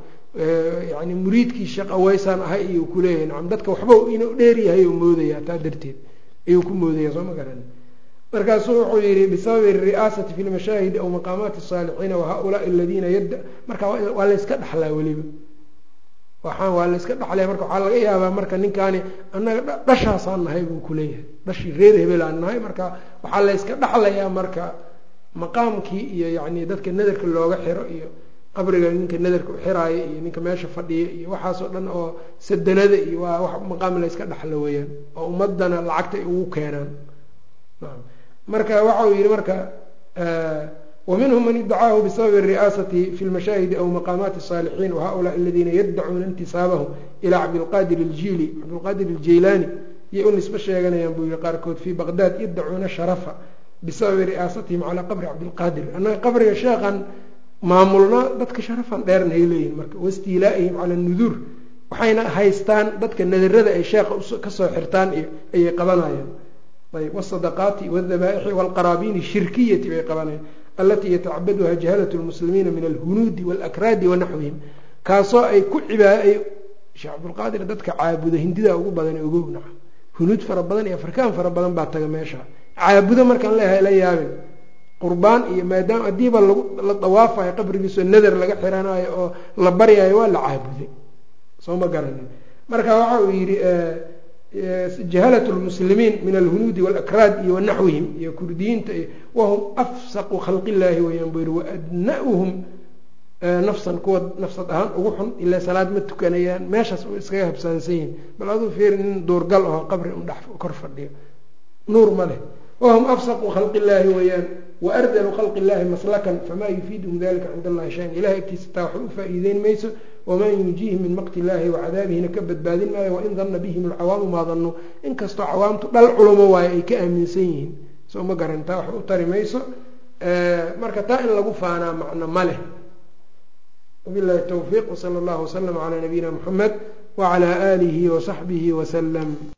yani muriidkii sheekh aweysaan ahay iyo kuleeyahay nacam dadka waxba inuu dheeryahay oo moodaya taa darteed. Ayuu ku moodaya soo ma garan markaasuu wuxuu yihi bisababi ri'aasati fi lmashaahidi aw maqaamaati saalixiina wahaulaai aladiina yadda marka waa layska dhaxlaa weliba. Waxaan waa layska dhaxlaya marka waxaa laga yaabaa marka ninkaani annaga dhashaasaan nahay buu kuleeyahay dhashii reer hebelaan nahay marka waxaa layska dhaxlayaa marka maqaamkii iyo yani dadka nadarka looga xiro iyo qabriga ninka nadarka u xiraayo iyo ninka meesha fadhiya iyo waxaasoo dhan oo sadanada iyo waa wax maqaam layska dhaxlo weeyaan. Oo ummadana lacagta ay ugu keenaan marka waxa uu yihi marka waminhum man idacaahu bisababi ri'aasati fi lmashaahidi aw maqaamaati الsaalixiin wahaulaai aladiina yaddacuuna intisaabahu ilaa cabdilqaadir iljiili cabdilqaadir iljiilaani yay u nisbe sheeganayaan buu yihi qaarkood fii baqdaad yaddacuuna sharafa bisababi ri'aasatihim calaa qabri cabdilqaadir annaga qabriga sheeqan maamulna dadka sharafan dheerna leeyihiin marka waistiilaaihim cala nuduur waxayna haystaan dadka nadarada ay sheeqa ka soo xirtaan ayay qabanayaan ayb wsadaqaati wاdabaaixi wاlqaraabiini shirkiyati bay qabanayaan alatii yatacabaduha jahalat lmuslimiina min alhunuudi wاlakraadi wanaxwihim kaasoo ay ku cibaay sheekh cabdulqaadir dadka caabuda hindida ugu badan ogow naca hunuud fara badan iyo afrikaan fara badan baa taga meesha caabudo markaan leeyahay la yaabin qurbaan iyo maadaama haddiiba la dawaafayo qabrigiisoo nadar laga xiranayo oo la baryayo waa la caabuday soo ma garanin marka waxa uu yihi jahalat lmuslimiin min alhunuudi walakraad iyo wanaxwihim iyo kurdiyiinta iyo wahum afsaqu khalqi illaahi weyaan buu yihi waadna'uhum nafsan kuwa nafsad ahaan ugu xun ilaa salaad ma tukanayaan meeshaas u iskaga habsaansan yihiin bal aduu fiiri nin duurgal aho qabri un dhex kor fadhiyo nuur ma leh wahum afsaqu khalqi illaahi weeyaan waardalu khalqi illahi maslakan famaa yufiiduhum dalika cinda allahi shayan ilahay agtiisa taa waxba u faa-iideyn mayso waman yunjiihim min maqti illaahi wacadaabihina ka badbaadin maayo wain danna bihim alcawaamu maa inkastoo cawaamtu dhal culumo waayo ay ka aaminsan yihiin soo ma garan taa waxba u tari mayso marka taa in lagu faanaa macno ma leh wabilahi towfiiq wsala allahu waslama calaa nabiyina muxamed wacalaa aalihi wasaxbihi wasalam